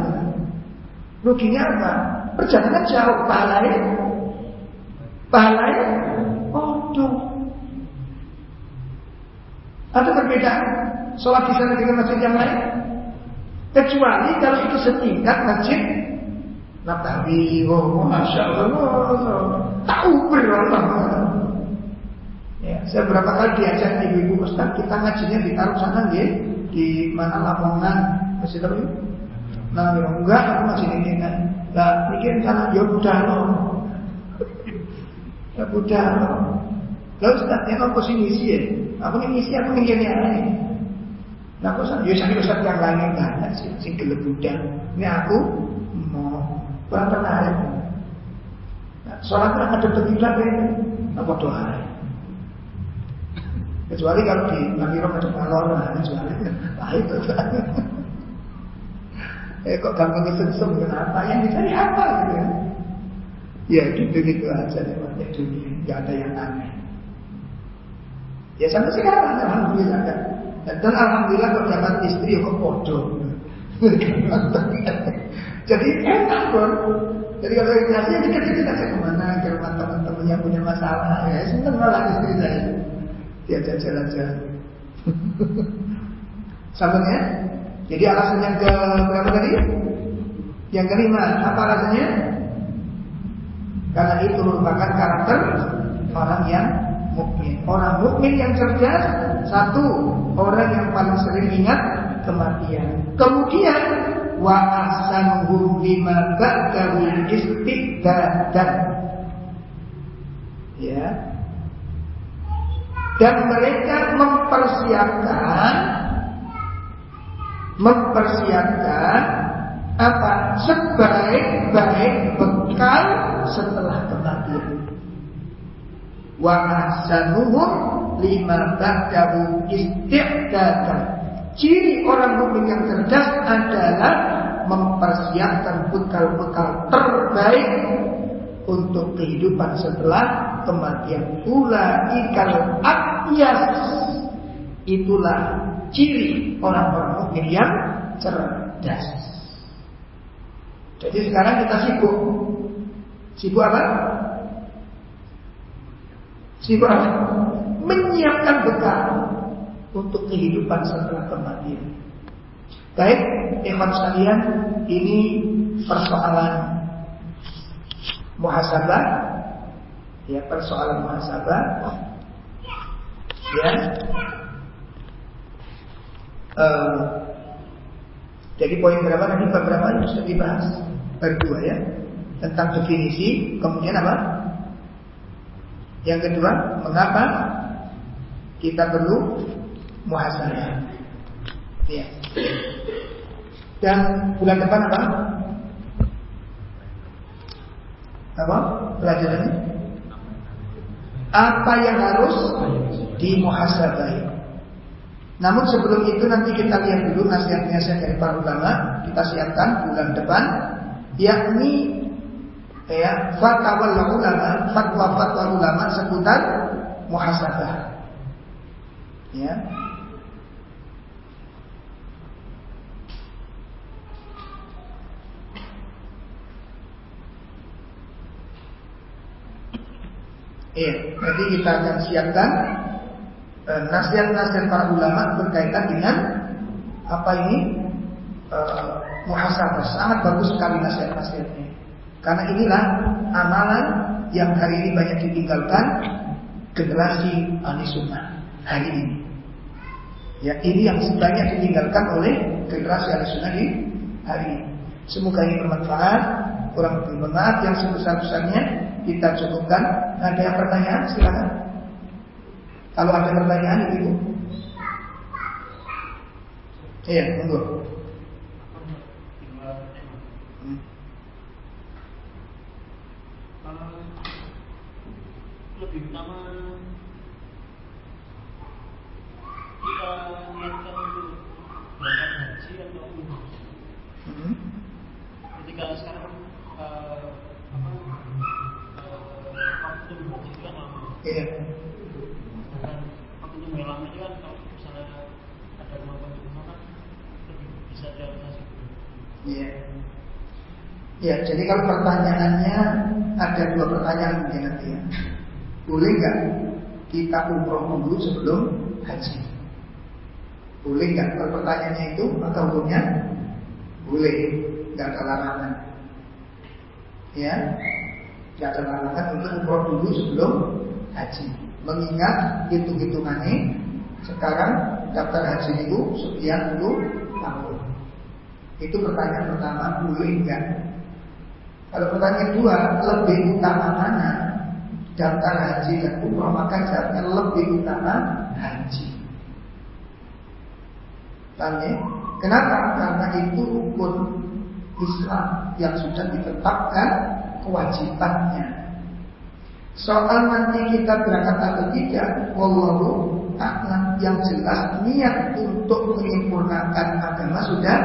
Ruginya apa? Perjalanan jauh, pahalanya, pahalanya, oh tuh. Ada perbedaan sholat di sana dengan masjid yang lain? Kecuali kalau itu setingkat masjid Nabawi, oh masya Allah, tahu berapa. Ya, saya berapa kali diajak ibu-ibu Ustaz kita ngajinya di taruh sana ya, di mana Lamongan Masih ya? Nah, ya enggak, aku masih ingin kan. Lah, mikir karena ya loh. Ya loh. Lalu Ustaz, yang aku sini isi ya. Aku ini isi, aku yang lain. Nah, aku ya sakit Ustaz yang lain banyak sih, sing gelap udah. Ini aku mau kurang tertarik. Nah, sholat ada berkilat ya. Apa doa? Kecuali kalau di Nabi Rom ada malor, nah, kecuali nah itu. eh kok gampang kesensem kenapa? Yang dicari apa gitu ya? Ya gitu-gitu aja namanya dunia, nggak ada yang aneh. Ya sampai sekarang alhamdulillah kan. Dan alhamdulillah kalau dapat istri kok bodoh. Jadi enak bro. Jadi kalau rekreasi dikit-dikit aja ke mana ke rumah teman-teman yang punya masalah ya seneng malah istri saya diajak jalan-jalan. Sambungnya? Jadi alasan yang ke berapa tadi? Yang kelima, apa alasannya? Karena itu merupakan karakter orang yang mukmin. Orang mukmin yang cerdas satu, orang yang paling sering ingat kematian. Kemudian wa ahsanuhum lima ba'dahu istiqdadan. Ya. Dan mereka mempersiapkan mempersiapkan apa sebaik-baik bekal setelah kematian. Wa ahsanuhum lima ba'dahu istiqdadan. Ciri orang mukmin yang cerdas adalah mempersiapkan bekal-bekal terbaik untuk kehidupan setelah kematian. Ula ikal akyas. Itulah ciri orang-orang mukmin yang cerdas. Jadi sekarang kita sibuk. Sibuk apa? Apa? Menyiapkan bekal untuk kehidupan setelah kematian. Baik, ikhwan sekalian, ini persoalan muhasabah, ya persoalan muhasabah, ya. Uh, jadi poin berapa tadi beberapa yang sudah dibahas berdua ya tentang definisi, kemudian apa? Yang kedua, mengapa kita perlu muhasabah. Ya. Dan bulan depan apa? Apa pelajarannya? Apa yang harus dimuhasabai? Namun sebelum itu nanti kita lihat dulu nasihat-nasihat dari para ulama kita siapkan bulan depan, yakni ya fatwa ulama, fatwa-fatwa ulama seputar muhasabah. Ya, Iya, jadi kita akan siapkan eh, nasihat-nasihat para ulama berkaitan dengan apa ini eh, muhasabah. Sangat bagus sekali nasihat-nasihatnya. Karena inilah amalan yang hari ini banyak ditinggalkan generasi ahli sunnah hari ini. Ya, ini yang banyak ditinggalkan oleh generasi ahli sunnah di hari ini. Semoga ini bermanfaat. Kurang lebih bermanfaat yang sebesar-besarnya kita cukupkan. Ada yang pertanyaan? Silakan. Kalau ada pertanyaan, ibu. Iya, monggo. Hmm. Lebih utama kita niatkan untuk berangkat haji atau umroh. Hmm. Ketika sekarang uh, apa Iya. waktu itu lama itu kan kalau misalnya ada kemampuan rumah kan lebih bisa realisasi. Iya. Ya, jadi kalau pertanyaannya ada dua pertanyaan mungkin nanti ya. Boleh nggak kita umroh dulu sebelum haji? Boleh nggak? Pertanyaannya itu maka hukumnya boleh, nggak ada larangan. Ya, nggak ada larangan untuk umroh dulu sebelum haji. Mengingat hitung-hitungannya sekarang daftar haji itu sekian puluh tahun. Itu pertanyaan pertama, boleh enggak? Kalau pertanyaan kedua, lebih utama mana? Daftar haji dan umroh, maka jawabnya lebih utama haji. Tanya, kenapa? Karena itu rukun Islam yang sudah ditetapkan kewajibannya. Soal nanti kita berangkat atau tidak, wallahu a'lam yang jelas niat untuk menyempurnakan agama sudah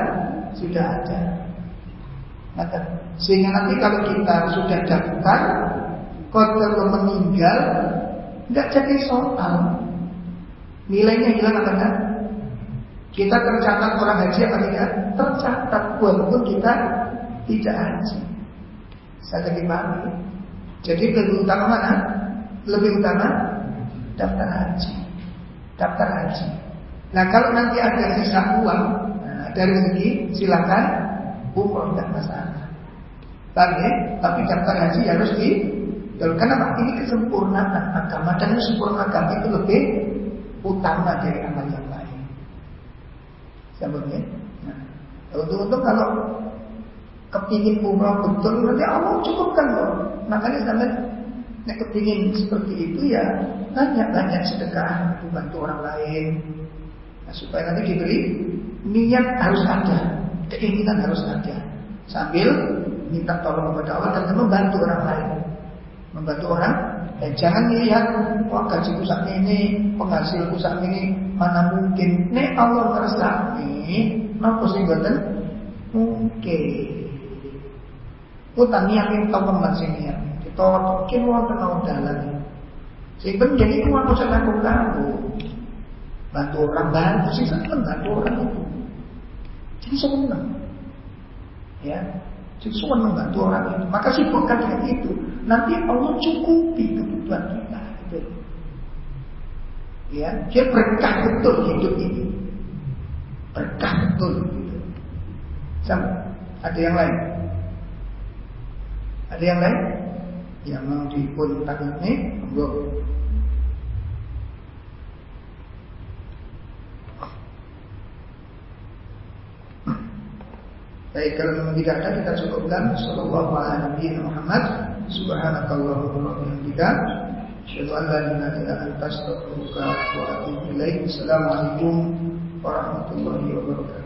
sudah ada. Maka, sehingga nanti kalau kita sudah daftar, kalau meninggal, nggak jadi soal. Nilainya hilang apa enggak? Kita tercatat orang haji apa tidak? Tercatat walaupun kita tidak haji. Saya jadi pahami. Jadi lebih utama mana? Lebih utama daftar haji. Daftar haji. Nah kalau nanti ada sisa uang nah, dari segi silakan umroh tidak masalah. Tapi, tapi daftar haji harus di Kenapa? Ini kesempurnaan agama dan sempurna agama itu lebih utama dari amal yang lain. Sebabnya, nah, untuk-untuk kalau kepingin umroh betul nanti Allah cukupkan loh. Makanya sampai nek kepingin seperti itu ya banyak-banyak sedekah membantu orang lain. Nah, supaya nanti diberi niat harus ada, keinginan harus ada. Sambil minta tolong kepada Allah dan membantu orang lain. Membantu orang dan jangan lihat wah gaji pusat ini, penghasil pusat ini mana mungkin. Nek Allah ngersani, napa sing mboten mungkin. Utang yakin teman sing niat. Kita mungkin wonten dalan. Sing penting iku aku seneng kamu. Bantu orang bantu sih seneng bantu orang itu. Jadi seneng. Ya, jadi seneng bantu orang itu. Maka sibukkan dengan itu. Nanti Allah cukupi kebutuhan kita. Gitu. Ya, dia berkah betul hidup ini. Berkah betul. Gitu. Sama. Ada yang lain? Ada yang lain? Yang mau dipun tanggapi? Monggo. Baik, kalau tidak ada kita cukupkan sallallahu alaihi Muhammad subhanakallahumma wa bihamdika asyhadu an la ilaha illa anta astaghfiruka wa atubu ilaik. Assalamualaikum warahmatullahi wabarakatuh.